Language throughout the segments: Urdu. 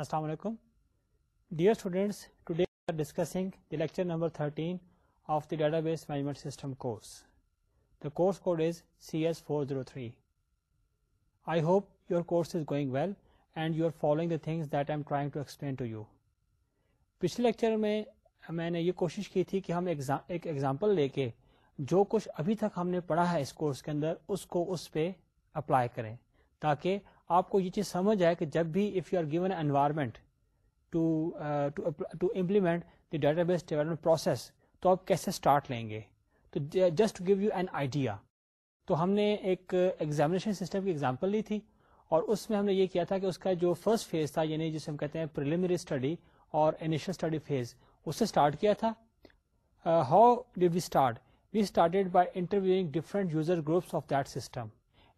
السلام علیکم۔ Dear students today are discussing the lecture number 13 of the database management system course the course code is C S four zero three I hope your course is going well and you are following the things that I am trying to explain to you پچھلے لیکچر میں میں نے یہ کوشش کی تھی کہ ہم ایک ایگزامپل لے کے جو کچھ ابھی تک ہم نے پڑھا ہے اس کورس کے اندر اس کو اس پہ اپلائی کریں تاکہ آپ کو یہ چیز سمجھ آئے کہ جب بھی if you are given environment to implement the database development process تو آپ کیسے اسٹارٹ لیں گے؟ تو just give you an idea تو ہم نے ایک ایگزامینیشن سسٹم کی ایگزامپل لی تھی اور اس میں ہم نے یہ کیا تھا کہ اس کا جو فرسٹ فیز تھا یعنی جسے ہم کہتے ہیں پریلیمری اسٹڈی اور انیشل اسٹڈی فیز اس سے اسٹارٹ کیا تھا۔ How did we start we started by interviewing different user groups of that system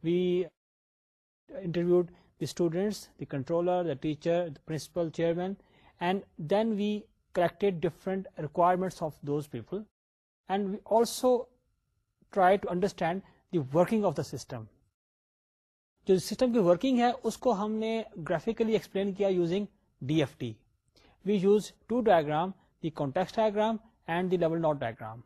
we interviewed the students, the controller, the teacher, the principal, chairman, and then we collected different requirements of those people, and we also try to understand the working of the system. جو سسٹم کی ورکنگ ہے اس کو ہم نے گرافکلی ایکسپلین کیا using D F D we use two diagram the context diagram and the level naught diagram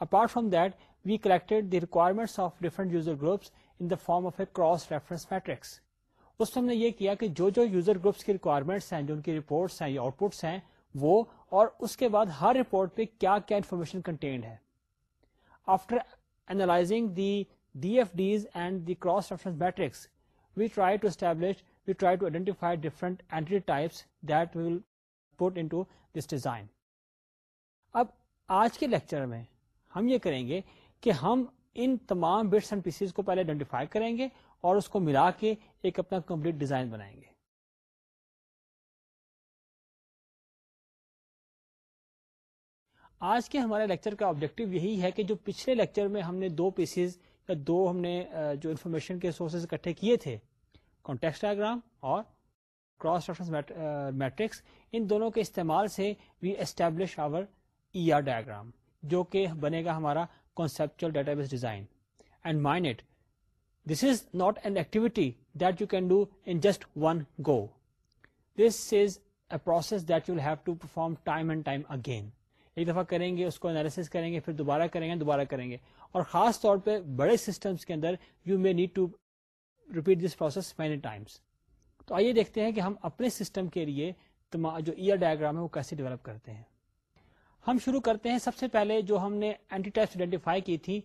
apart from that we collected the requirements of different user groups in the form of a cross reference matrix اس میں ہم نے یہ کیا کہ جو جو یوزر گروپس کی ریکوائرمنٹس ہیں، جو ان کی رپورٹس ہیں، یا آؤٹ پٹس ہیں، وہ اور اس کے بعد ہر رپورٹ پہ کیا کیا انفارمیشن کنٹینڈ ہے۔ After analyzing the D F Ds and the cross reference matrix we try to establish we try to identify different entity types that will put in this design اب آج کے لیکچر میں ہم یہ کریں گے کہ ہم ان تمام بٹس اینڈ پیسز کو پہلے آئیڈینٹیفائی کریں گے اور اس کو ملا کے ایک اپنا کمپلیٹ ڈیزائن بنائیں گے۔ آج کے ہمارے لیکچر کا آبجیکٹو یہی ہے کہ جو پچھلے لیکچر میں ہم نے دو پیسز یا دو ہم نے جو انفارمیشن کے سورسز اکٹھے کیے تھے کانٹیکس ڈائگرام اور کراس ریفرنس میٹرکس ان دونوں کے استعمال سے we establish our E R diagram جو کہ بنے گا ہمارا conceptual database design. And mind it, this is not an activity that you can do in just one go. This is a process that you'll have to perform time and time again. ایک دفعہ کریں گے اس کو انالیس کریں گے پھر دوبارہ کریں گے دوبارہ کریں گے اور خاص طور پہ بڑے سسٹمس کے اندر you may need to repeat this process many times تو آئیے دیکھتے ہیں کہ ہم اپنے سسٹم کے لیے جو ایئر ڈائگرام ہے وہ کیسے ڈیولپ کرتے ہیں ہم شروع کرتے ہیں سب سے پہلے جو ہم نے اینٹی ٹیسٹ آئیڈینٹیفائی کی تھی۔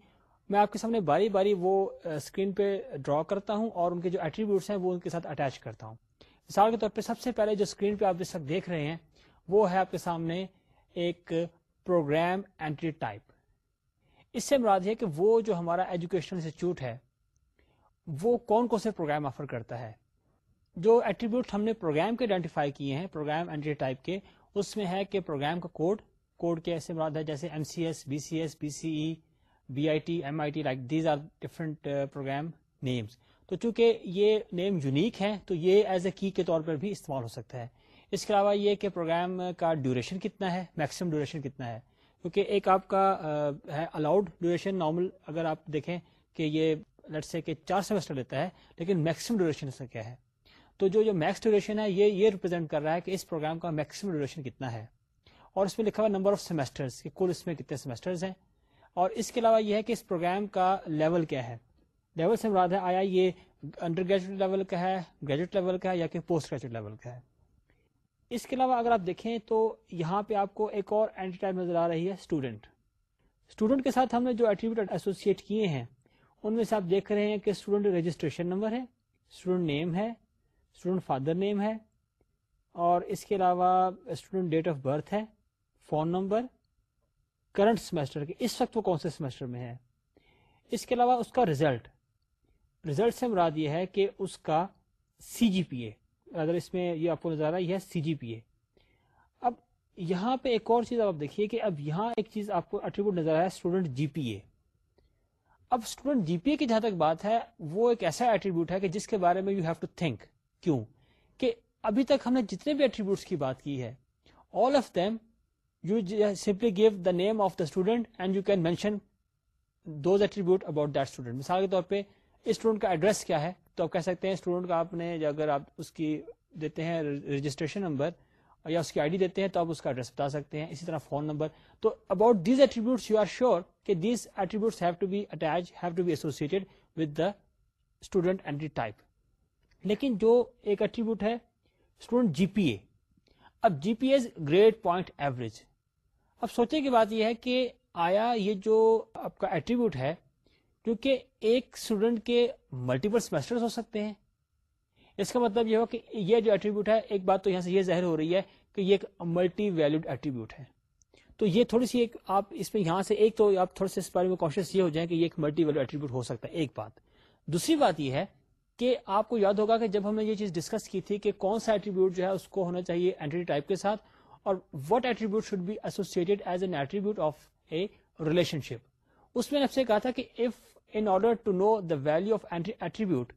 میں آپ کے سامنے باری باری وہ اسکرین پہ ڈرا کرتا ہوں اور ان کے جو ایٹریبیوٹس ہیں وہ ان کے ساتھ اٹیچ کرتا ہوں۔ مثال کے طور پہ سب سے پہلے جو اسکرین پہ آپ جس وقت دیکھ رہے ہیں، وہ ہے آپ کے سامنے ایک پروگرام اینٹری ٹائپ اس سے مراد ہے کہ وہ جو ہمارا ایجوکیشن انسٹیٹیوٹ ہے، وہ کون کون سے پروگرام آفر کرتا ہے۔ جو ایٹریبیوٹ ہم نے پروگرام کے آئیڈینٹیفائی کیے ہیں پروگرام اینٹری ٹائپ کے، اس میں ہے کہ پروگرام کا کوڈ کوڈ کے ایسے مراد ہے جیسے M C S, B C S, B C E, B I T, M I T, like these are different program names تو چونکہ یہ نیم یونیک ہے تو یہ ایز اے کی کے طور پر بھی استعمال ہو سکتا ہے۔ اس کے علاوہ یہ کہ پروگرام کا ڈیوریشن کتنا ہے میکسیمم ڈیوریشن کتنا ہے۔ کیونکہ ایک آپ کا ہے الاؤڈ ڈیوریشن، نارمل اگر آپ دیکھیں کہ یہ لٹ سے کہ چار سیمسٹر لیتا ہے، لیکن میکسیمم ڈیوریشن اس کا کیا ہے؟ تو جو جو میکس ڈیوریشن ہے، یہ یہ ریپرزینٹ کر رہا ہے کہ اس پروگرام کا میکسیمم ڈیوریشن کتنا ہے۔ اور اس میں لکھا ہوا نمبر آف سیمسٹر کل اس میں کتنے سیمسٹر ہیں۔ اور اس کے علاوہ یہ ہے کہ اس پروگرام کا لیول کیا ہے۔ لیول سے مراد ہے آیا یہ انڈر گریجویٹ لیول کا ہے گریجویٹ لیول کا ہے یا کہ پوسٹ گریجویٹ لیول کا ہے۔ اس کے علاوہ اگر آپ دیکھیں تو یہاں پہ آپ کو ایک اور اینٹی ٹائپ نظر آ رہی ہے اسٹوڈنٹ اسٹوڈنٹ کے ساتھ ہم نے جو ایٹریبیوٹ ایسوسیٹ کیے ہیں، ان میں سے آپ دیکھ رہے ہیں کہ اسٹوڈنٹ رجسٹریشن نمبر ہے اسٹوڈنٹ نیم ہے اسٹوڈنٹ فادر نیم ہے اور اس کے علاوہ اسٹوڈنٹ ڈیٹ آف برتھ ہے۔ فون نمبر کرنٹ سیمسٹر کے اس وقت وہ کون سے سیمسٹر میں ہے؟ اس کے علاوہ اس کا ریزلٹ ریزلٹ سے مراد یہ ہے کہ اس کا سی جی پی اے اگر اس میں یہ آپ کو نظر آ رہا ہے، یہ سی جی پی اے اب یہاں پہ ایک اور چیز آپ دیکھیے کہ اب یہاں ایک چیز آپ کو ایٹریبیوٹ نظر آ رہا ہے اسٹوڈنٹ جی پی اے اب اسٹوڈنٹ جی پی اے کی جہاں تک بات ہے، وہ ایک ایسا ایٹریبیوٹ ہے کہ جس کے بارے میں یو ہیو ٹو تھنک کیوں؟ کہ ابھی تک ہم نے جتنے بھی ایٹریبیوٹس کی بات کی ہے all of them you simply give the name of the student and you can mention those attribute about that student مثال کے طور پہ اسٹوڈنٹ کا ایڈریس کیا ہے؟ تو آپ کہہ سکتے ہیں اسٹوڈنٹ کا آپ نے اگر آپ اس کی دیتے ہیں رجسٹریشن نمبر یا اس کی آئی ڈی دیتے ہیں، تو آپ اس کا ایڈریس بتا سکتے ہیں. اسی طرح فون نمبر تو about these attributes you are sure کہ these attributes have to be attach have to be associated with the student entity type لیکن جو ایک ایٹریبیوٹ ہے اسٹوڈنٹ جی پی اے اب G P is grade point average اب سوچنے کی بات یہ ہے کہ آیا یہ جو آپ کا ایٹریبیوٹ ہے کیونکہ ایک اسٹوڈنٹ کے ملٹیپل سیمسٹر ہو سکتے ہیں۔ اس کا مطلب یہ ہو کہ یہ جو ایٹریبیوٹ ہے، ایک بات تو یہاں سے یہ ظاہر ہو رہی ہے کہ یہ ایک ملٹی ویلوڈ ایٹریبیوٹ ہے۔ تو یہ تھوڑی سی ایک آپ اس میں یہاں سے ایک تو آپ تھوڑے سے اس بارے میں کانشیس یہ ہو جائیں کہ یہ ایک ملٹی ویلو ایٹریبیوٹ ہو سکتا ہے، ایک بات۔ دوسری بات یہ ہے کہ آپ کو یاد ہوگا کہ جب ہم نے یہ چیز ڈسکس کی تھی کہ کون سا ایٹریبیوٹ جو ہے اس کو ہونا چاہیے اینٹی ٹائپ کے ساتھ اور what attribute should be associated as an attribute of a relationship اس میں نے سے کہا تھا کہ if in order to know the value of attribute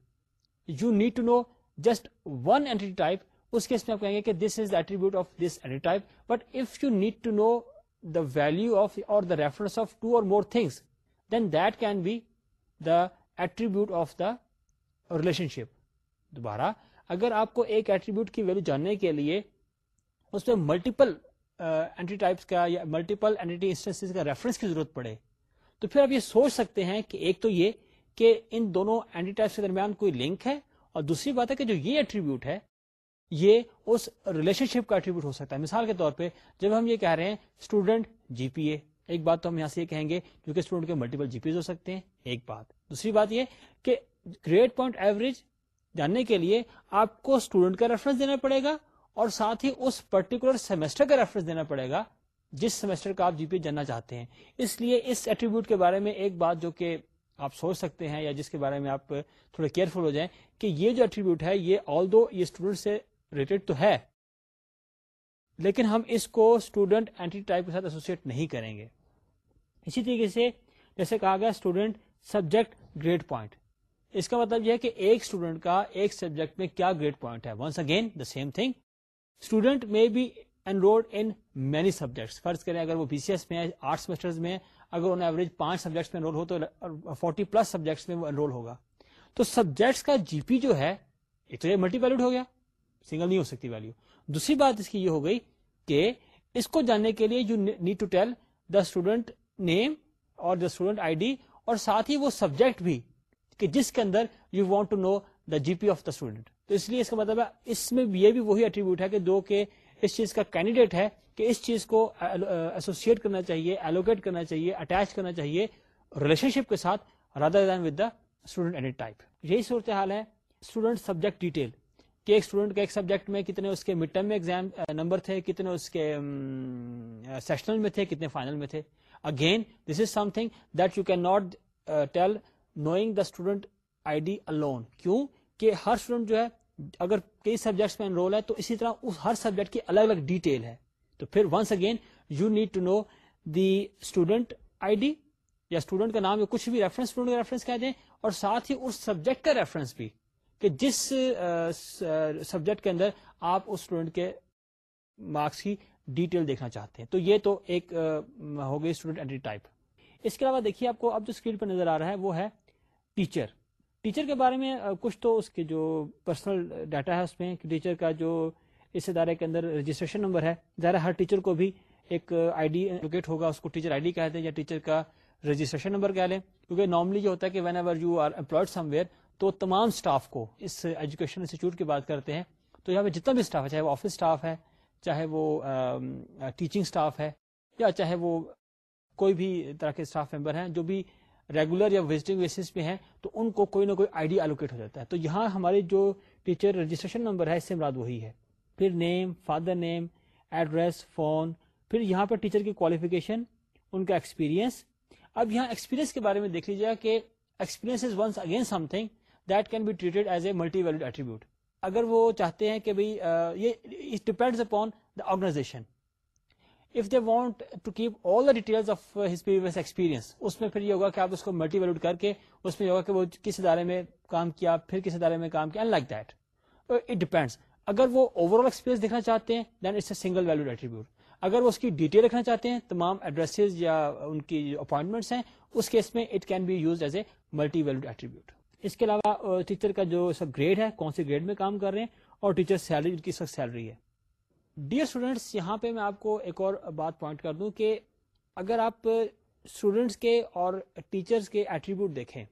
you need to know just one entity type us case میں آپ کہیں گے کہ this is the attribute of this entity type but if you need to know the value of or the reference of two or more things than that can be the attribute of the relationship دوبارہ، اگر آپ کو ایک ایٹریبیوٹ کی ویلو جاننے کے لیے اس میں ملٹیپل اینٹی ٹائپس کا یا ملٹیپل اینٹی انسٹنس کا ریفرنس کی ضرورت پڑے۔ تو پھر آپ یہ سوچ سکتے ہیں کہ ایک تو یہ کہ ان دونوں اینٹی ٹائپس کے درمیان کوئی لنک ہے اور دوسری بات ہے کہ جو یہ ایٹریبیوٹ ہے، یہ اس ریلیشن شپ کا ایٹریبیوٹ ہو سکتا ہے۔ مثال کے طور پہ جب ہم یہ کہہ رہے ہیں اسٹوڈنٹ جی پی اے ایک بات تو ہم یہاں سے یہ کہیں گے کیونکہ اسٹوڈنٹ کے ملٹیپل جی پی ہو سکتے ہیں، ایک بات۔ دوسری بات یہ کہ گریڈ پوائنٹ ایوریج جاننے کے لیے آپ کو اسٹوڈنٹ کا ریفرنس دینا پڑے گا اور ساتھ ہی اس پرٹیکولر سیمسٹر کا ریفرنس دینا پڑے گا، جس سیمسٹر کا آپ جی پی جاننا چاہتے ہیں۔ اس لیے اس ایٹریبیوٹ کے بارے میں ایک بات جو کہ آپ سوچ سکتے ہیں یا جس کے بارے میں آپ تھوڑے کیئرفل ہو جائیں کہ یہ جو ایٹریبیوٹ ہے، یہ آل دو یہ اسٹوڈنٹ سے ریلیٹڈ تو ہے، لیکن ہم اس کو اسٹوڈنٹ اینٹی ٹائپ کے ساتھ ایسوسیٹ نہیں کریں گے۔ اسی طریقے سے جیسے کہا گیا اسٹوڈنٹ سبجیکٹ گریڈ پوائنٹ اس کا مطلب یہ کہ ایک اسٹوڈنٹ کا ایک سبجیکٹ میں کیا گریڈ پوائنٹ ہے۔ Once again the same thing student may be enrolled in many subjects فرض کریں اگر وہ بی سی ایس میں آٹھ سیمسٹر میں، اگر انہیں ایوریج پانچ سبجیکٹس میں انرول ہو تو فورٹی پلس سبجیکٹس میں وہ انرول ہوگا۔ تو سبجیکٹس کا جی پی جو ہے، ایک تو یہ ملٹی ویلوڈ ہو گیا سنگل نہیں ہو سکتی ویلو دوسری بات اس کی یہ ہو گئی کہ اس کو جاننے کے لیے you need to tell the student name اور دا اسٹوڈنٹ آئی ڈی اور ساتھ ہی وہ سبجیکٹ بھی کہ جس کے اندر you want to know the G P of the student تو اس لیے اس کا مطلب ہے، اس میں یہ بھی وہی ایٹریبیوٹ ہے کہ دو کے اس چیز کا کینڈیڈیٹ ہے کہ اس چیز کو ایسوسیٹ کرنا چاہیے ایلوکیٹ کرنا چاہیے اٹیچ کرنا چاہیے ریلیشن شپ کے ساتھ rather than with the student entity type یہی صورتحال ہے اسٹوڈنٹ سبجیکٹ ڈیٹیل کہ ایک اسٹوڈنٹ کے ایک سبجیکٹ میں کتنے اس کے مڈ ٹرم میں ایگزام نمبر uh, تھے، کتنے اس کے um, uh, سیشنل میں تھے، کتنے فائنل میں تھے. Again this is something that you can not tell knowing the student I D alone کیوں؟ کہ ہر اسٹوڈنٹ جو ہے اگر کئی سبجیکٹس میں انرول ہے تو اسی طرح اس ہر سبجیکٹ کی الگ الگ ڈیٹیل ہے۔ تو پھر once again you need to know the student I D یا اسٹوڈنٹ کا نام یا کچھ بھی ریفرنس اسٹوڈنٹ کا ریفرنس کہہ دیں اور ساتھ ہی اس سبجیکٹ کا ریفرنس بھی کہ جس سبجیکٹ کے اندر آپ اس اسٹوڈنٹ کے مارکس کی ڈیٹیل دیکھنا چاہتے ہیں۔ تو یہ تو ایک ہو گئی اسٹوڈنٹ اینٹی ٹائپ اس کے علاوہ دیکھیے آپ کو اب جو اسکرین پہ نظر آ رہا ہے وہ ہے ٹیچر ٹیچر کے بارے میں کچھ تو اس کے جو پرسنل ڈاٹا ہے اس میں، کہ ٹیچر کا جو اس ادارے کے اندر رجسٹریشن نمبر ہے، ظاہر ہر ٹیچر کو بھی ایک آئی ڈی لوکیٹ ہوگا، اس کو ٹیچر آئی ڈی کہتے ہیں یا ٹیچر کا رجسٹریشن نمبر کہہ لیں۔ کیونکہ نارملی یہ ہوتا ہے کہ whenever you are employed somewhere تو تمام اسٹاف کو اس ایجوکیشن انسٹیٹیوٹ کی بات کرتے ہیں۔ تو یہاں پہ جتنا بھی اسٹاف ہے، چاہے وہ آفس اسٹاف ہے، چاہے وہ ٹیچنگ اسٹاف ہے، یا چاہے وہ کوئی بھی طرح کے اسٹاف ممبر ہیں، جو بھی ریگولر یا وزٹنگ بیسس پہ ہیں، تو ان کو کوئی نہ کوئی آئی ڈی الوکیٹ ہو جاتا ہے۔ تو یہاں ہمارے جو ٹیچر رجسٹریشن نمبر ہے، اس سے مراد وہی ہے۔ پھر name father name address phone پھر یہاں پر ٹیچر کی کوالیفیکیشن ان کا ایکسپیرینس اب یہاں ایکسپیرینس کے بارے میں دیکھ لیجیے کہ experience is once again something that can be treated as a multi valued attribute اگر وہ چاہتے ہیں کہ بھائی یہ depend upon the organization if they want to keep all the detail of his previous experience اس میں پھر یہ ہوگا کہ آپ اس کو ملٹی ویلوڈ کر کے اس میں یہ ہوگا کہ وہ کس ادارے میں کام کیا، پھر کس ادارے میں کام کیا لائک دیٹ اٹ ڈپینڈس اگر وہ اوور آل ایکسپیرینس دیکھنا چاہتے ہیں then it's a single valued attribute اگر وہ اس کی ڈیٹیل رکھنا چاہتے ہیں، تمام ایڈریسز یا ان کی اپوائنٹمنٹس ہیں، اس کیس میں it can be use as a multi valued attribute اس کے علاوہ uh, ٹیچر کا جو سب گریڈ ہے، کون سے گریڈ میں کام کر رہے ہیں، اور ٹیچر سیلری ان کی سخت سیلری ہے۔ ڈیئر اسٹوڈینٹس یہاں پہ میں آپ کو ایک اور بات پوائنٹ کر دوں کہ اگر آپ اسٹوڈینٹس کے اور ٹیچرس کے ایٹریبیوٹ دیکھیں،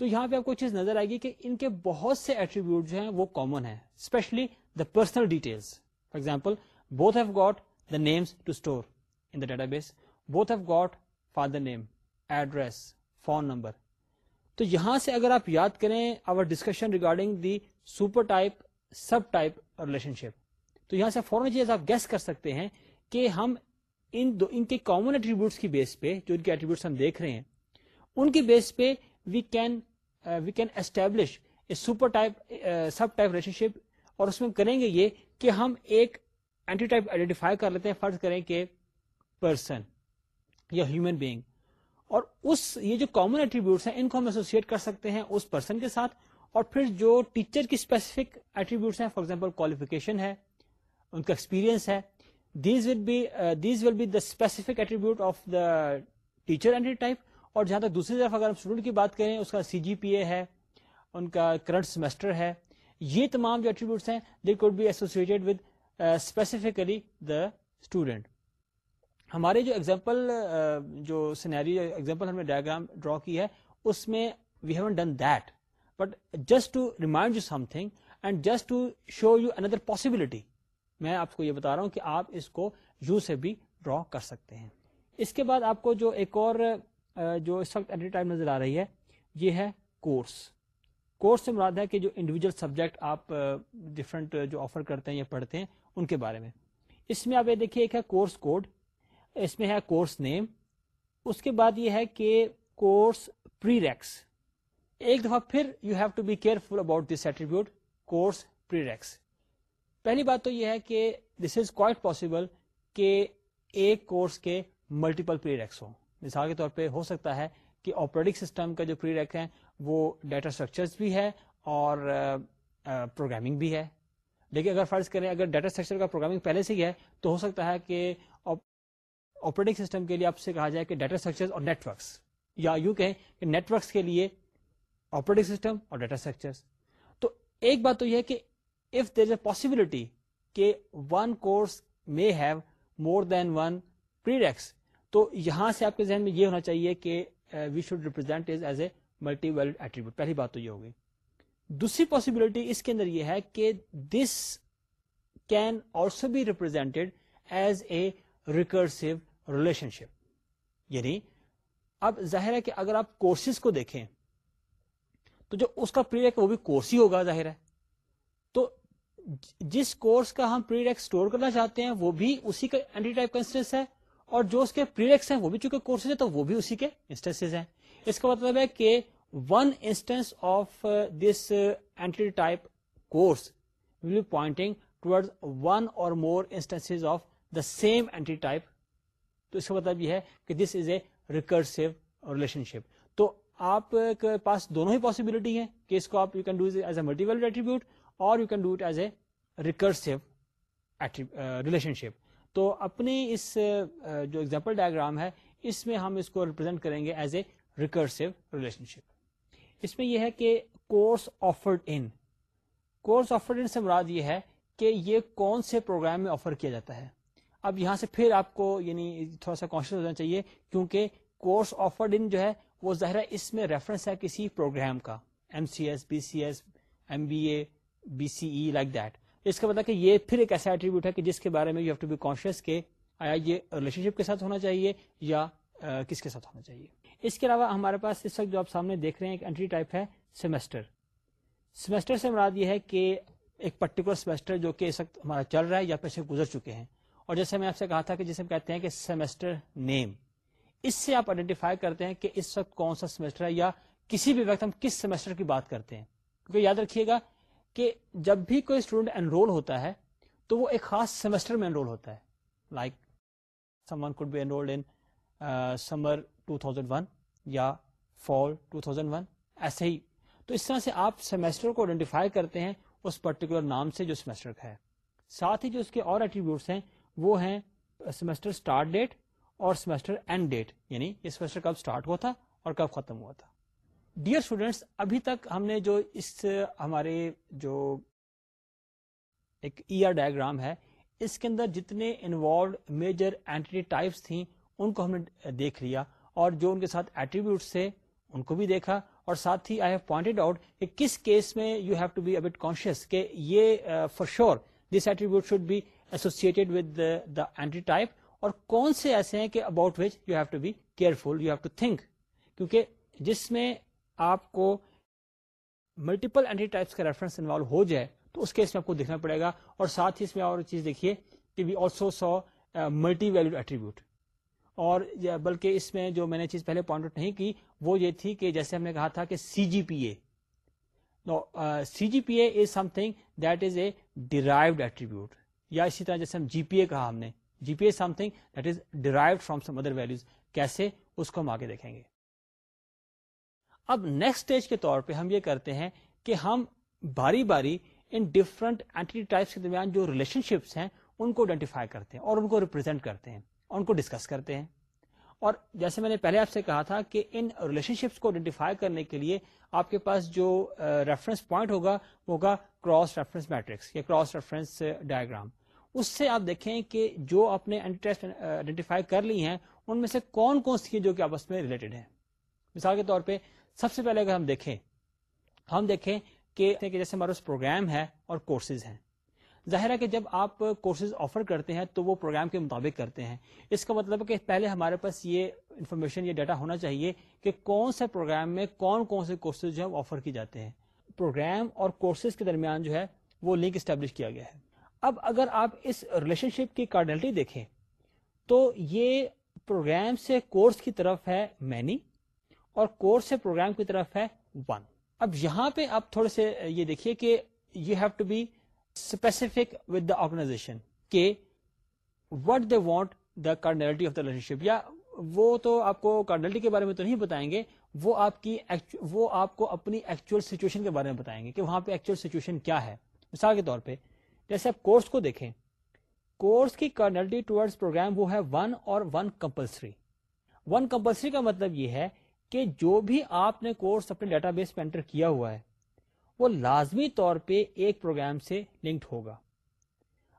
تو یہاں پہ آپ کو چیز نظر آئے گی کہ ان کے بہت سے ایٹریبیوٹ جو ہیں وہ کامن ہیں specially the personal details for example both have got the names to store in the database both have got father name address phone number تو یہاں سے اگر آپ یاد کریں our discussion regarding the super type sub type relationship تو یہاں سے فورن چیز آپ گیس کر سکتے ہیں کہ ہم ان دو ان کے کامن ایٹریبیوٹس کی بیس پہ جو ان کے ایٹریبیوٹس ہم دیکھ رہے ہیں، ان کی بیس پہ we can we can establish a super type sub type relationship اور اس میں کریں گے یہ کہ ہم ایک اینٹی ٹائپ آئیڈینٹیفائی کر لیتے ہیں، فرض کریں کہ پرسن یا ہیومن بینگ اور اس یہ جو کامن ایٹریبیوٹس ہیں، ان کو ہم ایسوسیٹ کر سکتے ہیں اس پرسن کے ساتھ اور پھر جو ٹیچر کی اسپیسیفک ایٹریبیوٹس ہیں فار ایگزامپل کوالیفکیشن ہے ان کا ایکسپیرینس ہے. These will be these will be the specific attribute of the teacher entity type اور جہاں تک دوسری طرف اگر ہم اسٹوڈنٹ کی بات کریں، اس کا سی جی پی اے ہے، ان کا کرنٹ سیمسٹر ہے. یہ تمام جو ایٹریبیوٹس ہیں they could be associated with specifically the student ہمارے جو ایگزامپل uh, جو سینری ایگزامپل ہم نے ڈائگرام ڈرا کی ہے، اس میں we haven't done that but just to remind you something and just to show you another possibility میں آپ کو یہ بتا رہا ہوں کہ آپ اس کو یو سے بھی ڈرا کر سکتے ہیں۔ اس کے بعد آپ کو جو ایک اور جو اس وقت ایٹ ٹائم نظر آ رہی ہے، یہ ہے کورس کورس سے مراد ہے کہ جو انڈیویجل سبجیکٹ آپ ڈفرنٹ جو آفر کرتے ہیں یا پڑھتے ہیں، ان کے بارے میں۔ اس میں آپ یہ دیکھیے، ایک ہے کورس کوڈ اس میں ہے کورس نیم اس کے بعد یہ ہے کہ کورس پری ریکس ایک دفعہ پھر you have to be careful about this attribute course prereqs پہلی بات تو یہ ہے کہ دس از کوائٹ پاسبل کہ ایک کورس کے ملٹیپل پری ریکس ہو مثال کے طور پہ ہو سکتا ہے کہ آپریٹنگ سسٹم کا جو پری ریک ہے وہ ڈیٹا اسٹرکچر بھی ہے اور پروگرامنگ بھی ہے۔ لیکن اگر فرض کریں اگر ڈیٹا اسٹرکچر کا پروگرامنگ پہلے سے ہی ہے تو ہو سکتا ہے کہ آپریٹنگ سسٹم کے لیے آپ سے کہا جائے کہ ڈیٹا اسٹرکچر اور نیٹورکس یا یوں کہیں کہ نیٹورکس کے لیے آپریٹنگ سسٹم اور ڈیٹا اسٹرکچر تو ایک بات تو یہ ہے کہ اف دیر اے پاسبلٹی کہ one course may have more than one prereqs تو یہاں سے آپ کے ذہن میں یہ ہونا چاہیے کہ we should represent as a multi valued attribute پہلی بات تو یہ ہوگی. دوسری پاسبلٹی اس کے اندر یہ ہے کہ this can also be represented as a recursive relationship یعنی اب ظاہر ہے کہ اگر آپ کورسز کو دیکھیں، تو جو اس کا پری وہ بھی کورس ہی ہوگا ظاہر ہے. جس کورس کا ہم پری ریکس اسٹور کرنا چاہتے ہیں، وہ بھی اسی کا اینٹی ٹائپ کا انسٹنس ہے، اور جو اس کے پری ریکس ہیں، وہ بھی چونکہ کورسز ہیں، تو وہ بھی اسی کے انسٹنس ہیں۔ اس کا مطلب ہے کہ one instance of this entity type course will be pointing ٹوڈ one or more instance of the same entity type تو اس کا مطلب یہ ہے کہ this is a recursive relationship تو آپ کے پاس دونوں ہی پاسبلٹی ہیں کہ اس کو آپ you can do as a multiple attribute اور you can do it as a recursive relationship تو اپنی اس uh, جو ایگزامپل ڈائگرام ہے، اس میں ہم اس کو ریپرزینٹ کریں گے as a recursive relationship اس میں یہ ہے کہ course offered in course offered in سے مراد یہ ہے کہ یہ کون سے پروگرام میں آفر کیا جاتا ہے؟ اب یہاں سے پھر آپ کو یعنی تھوڑا سا کانشیس ہونا چاہیے، کیونکہ کورس آفرڈ ان جو ہے، وہ ظاہر اس میں ریفرنس ہے کسی پروگرام کا. M C S B C S M B A B C E like that اس کا مطلب کہ یہ پھر ایک ایسا ایٹریبیوٹ ہے کہ جس کے بارے میں you have to be conscious کہ آیا یہ ریلیشن شپ کے ساتھ ہونا چاہیے یا کس کے ساتھ ہونا چاہیے۔ اس کے علاوہ ہمارے پاس اس وقت جو آپ سامنے دیکھ رہے ہیں ایک انٹری ٹائپ ہے سیمسٹر سیمسٹر سے مراد یہ ہے کہ ایک پرٹیکولر سیمسٹر جو کہ اس وقت ہمارا چل رہا ہے یا پیسے گزر چکے ہیں۔ اور جیسے میں آپ سے کہا تھا کہ جسے ہم کہتے ہیں کہ سیمسٹر نیم اس سے آپ آئیڈینٹیفائی کرتے ہیں کہ اس وقت کون سا سیمسٹر ہے یا کسی بھی وقت ہم کس سیمسٹر کی بات کرتے ہیں۔ کیونکہ یاد رکھیے گا کہ جب بھی کوئی اسٹوڈنٹ انرول ہوتا ہے تو وہ ایک خاص سیمسٹر میں انرول ہوتا ہے. Like someone could be enrolled in summer 2001 یا فال 2001 ایسے ہی. تو اس طرح سے آپ سیمسٹر کو آئیڈینٹیفائی کرتے ہیں اس پرٹیکولر نام سے جو سیمسٹر کا ہے. ساتھ ہی جو اس کے اور ایٹریبیوٹس ہیں وہ ہیں سیمسٹر اسٹارٹ ڈیٹ اور سیمسٹر اینڈ ڈیٹ یعنی یہ سیمسٹر کب اسٹارٹ ہوا تھا اور کب ختم ہوا تھا. ڈیئر اسٹوڈینٹس ابھی تک ہم نے جو اس ہمارے جو ایک ای آر ڈائگرام ہے اس کے اندر جتنے انوالوڈ میجر اینٹی ٹائپس تھیں ان کو ہم نے دیکھ لیا اور جو ان کے ساتھ ایٹریبیوٹس تھے ان کو بھی دیکھا اور ساتھ ہی آئی ہیو پوائنٹڈ آؤٹ کہ کس کیس میں you have to be about conscious کہ یہ for sure this attribute should be associated with the entity type اور کون سے ایسے ہیں کہ about which you have to be careful you have to think کیونکہ جس میں آپ کو ملٹیپل اینٹی ٹائپس کا ریفرنس انوالو ہو جائے تو اس کیس میں آپ کو دیکھنا پڑے گا اور ساتھ ہی اس میں اور چیز دیکھیے کہ we also saw multi value attribute اور بلکہ اس میں جو میں نے چیز پہلے پوائنٹ آؤٹ نہیں کی وہ یہ تھی کہ جیسے ہم نے کہا تھا کہ C G P A C G P A is something that is a derived attribute یا اسی طرح جیسے ہم جی پی اے کہا ہم نے. G P A something that is derived from some other values کیسے؟ اس کو ہم آگے دیکھیں گے. اب نیکسٹ اسٹیج کے طور پہ ہم یہ کرتے ہیں کہ ہم باری باری ان ڈفرنٹ اینٹی ٹائپس کے درمیان جو ریلیشن شپس ہیں، ان کو آئیڈینٹیفائی کرتے ہیں اور ان کو ریپرزینٹ کرتے ہیں اور ان کو ڈسکس کرتے ہیں۔ اور جیسے میں نے پہلے آپ سے کہا تھا کہ ان ریلیشن شپس کو آئیڈینٹیفائی کرنے کے لیے آپ کے پاس جو ریفرنس پوائنٹ ہوگا، وہ ہوگا کراس ریفرنس میٹرکس یا کراس ریفرنس ڈائگرام اس سے آپ دیکھیں کہ جو آپ نے آئیڈینٹیفائی کر لی ہیں، ان میں سے کون کون سی جو کہ آپس میں ریلیٹڈ ہیں۔ مثال کے طور پہ سب سے پہلے اگر ہم دیکھیں ہم دیکھیں کہ جیسے ہمارا پروگرام ہے اور کورسز ہیں۔ ظاہر ہے کہ جب آپ کورسز آفر کرتے ہیں تو وہ پروگرام کے مطابق کرتے ہیں۔ اس کا مطلب ہے کہ پہلے ہمارے پاس یہ انفارمیشن یہ ڈیٹا ہونا چاہیے کہ کون سے پروگرام میں کون کون سے کورسز جو ہے آفر کی جاتے ہیں۔ پروگرام اور کورسز کے درمیان جو ہے وہ لنک اسٹیبلش کیا گیا ہے۔ اب اگر آپ اس ریلیشن شپ کی کارڈنلٹی دیکھیں تو یہ پروگرام سے کورس کی طرف ہے مینی۔ اور کورس سے پروگرام کی طرف ہے ون اب یہاں پہ آپ تھوڑے سے یہ دیکھیے کہ you have to be specific with the organization کہ what they want the cardinality of the relationship یا وہ تو آپ کو کارڈنلٹی کے بارے میں تو نہیں بتائیں گے، وہ آپ کی وہ آپ کو اپنی ایکچوئل سچویشن کے بارے میں بتائیں گے کہ وہاں پہ ایکچوئل سچویشن کیا ہے۔ مثال کے طور پہ، جیسے آپ کورس کو دیکھیں کورس کی کارڈنلٹی ٹوڈز پروگرام وہ ہے ون اور ون کمپلسری ون کمپلسری کا مطلب یہ ہے کہ جو بھی آپ نے کورس اپنے ڈیٹا بیس پہ انٹر کیا ہوا ہے، وہ لازمی طور پہ ایک پروگرام سے لنکڈ ہوگا۔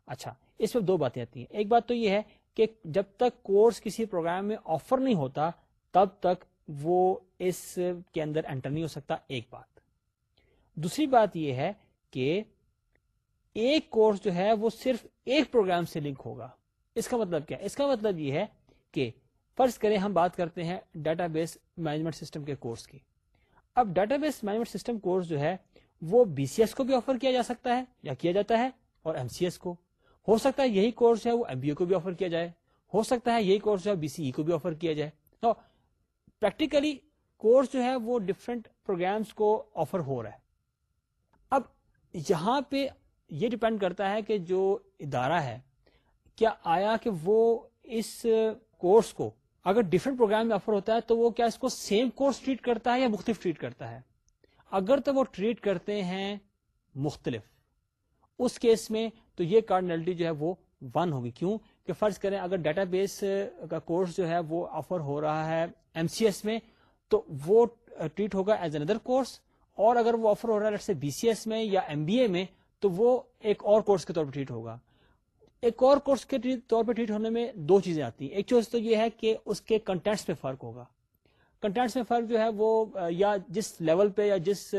اچھا اس میں دو باتیں آتی ہیں۔ ایک بات تو یہ ہے کہ جب تک کورس کسی پروگرام میں آفر نہیں ہوتا، تب تک وہ اس کے اندر انٹر نہیں ہو سکتا، ایک بات۔ دوسری بات یہ ہے کہ ایک کورس جو ہے وہ صرف ایک پروگرام سے لنک ہوگا۔ اس کا مطلب کیا؟ اس کا مطلب یہ ہے کہ فرض کریں ہم بات کرتے ہیں ڈیٹا بیس مینجمنٹ سسٹم کے کورس کی۔ اب database management system course جو ہے وہ بی سی ایس کو بھی آفر کیا جا سکتا ہے یا کیا جاتا ہے اور ایم سی ایس کو۔ ہو سکتا ہے یہی کورس ہے وہ ایم بی اے کو بھی آفر کیا جائے۔ ہو سکتا ہے یہی کورس جو ہے بی سی ای کو بھی آفر کیا جائے۔ تو پریکٹیکلی کورس جو ہے وہ ڈفرینٹ پروگرامس کو آفر ہو رہا ہے۔ اب یہاں پہ یہ ڈپینڈ کرتا ہے کہ جو ادارہ ہے، کیا آیا کہ وہ اس کورس کو اگر ڈفرینٹ پروگرام میں آفر ہوتا ہے تو وہ کیا اس کو سیم کورس ٹریٹ کرتا ہے یا مختلف ٹریٹ کرتا ہے؟ اگر تو وہ ٹریٹ کرتے ہیں مختلف. اس کیس میں تو یہ کارڈنلٹی جو ہے وہ ون ہوگی. کیوں؟ کہ فرض کریں اگر ڈیٹا بیس کا کورس جو ہے وہ آفر ہو رہا ہے ایم سی ایس میں، تو وہ ٹریٹ ہوگا ایز اندر کورس اور اگر وہ آفر ہو رہا ہے بی سی ایس میں یا ایم بی اے میں، تو وہ ایک اور کورس کے طور پر ٹریٹ ہوگا. ایک اور کورس کے طور پہ ٹریٹ ہونے میں دو چیزیں آتی ہیں۔ ایک چیز تو یہ ہے کہ اس کے کنٹینٹس پہ فرق ہوگا۔ کنٹینٹس میں فرق جو ہے وہ، یا جس لیول پہ یا جس،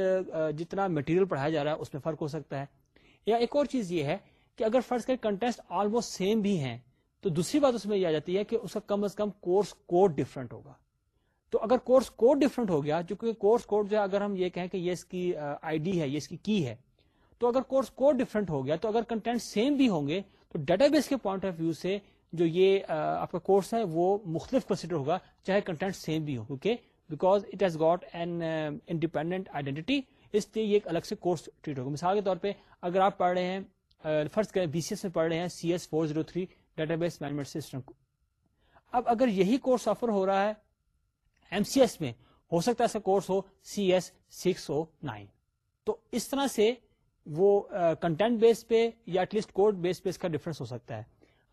جتنا مٹیریل پڑھایا جا رہا ہے، اس میں فرق ہو سکتا ہے۔ یا ایک اور چیز یہ ہے کہ اگر فرض کریں کنٹینٹ آلموسٹ سیم بھی ہیں، تو دوسری بات اس میں یہ آ جاتی ہے کہ اس کا کم از کم کورس کوڈ ڈفرنٹ ہوگا۔ تو اگر کورس کوڈ ڈفرنٹ ہو گیا جو کہ کورس کوڈ جو ہے، اگر ہم یہ کہیں کہ یہ اس کی آئی ڈی ہے، یہ اس کی کی ہے، تو اگر کورس کوڈ ڈفرنٹ ہو گیا، تو اگر کنٹینٹ سیم بھی ہوں گے تو ڈیٹا بیس کے پوائنٹ آف ویو سے جو یہ آپ کا کورس ہے، وہ مختلف کنسیڈر ہوگا، چاہے کنٹینٹ سیم بھی ہو کیونکہ because it has got an independent identity اس لیے یہ ایک الگ سے کورس ٹریٹ ہوگا۔ مثال کے طور پہ، اگر آپ پڑھ رہے ہیں فرض کریں بی سی ایس میں پڑھ رہے ہیں C S four zero three database management system کو۔ اب اگر یہی کورس آفر ہو رہا ہے ایم سی ایس میں، ہو سکتا ہے ایسا کورس ہو C S six O nine تو اس طرح سے وہ کنٹینٹ بیس پہ یا ایٹ لیسٹ کوڈ بیس پہ اس کا ڈفرنس ہو سکتا ہے۔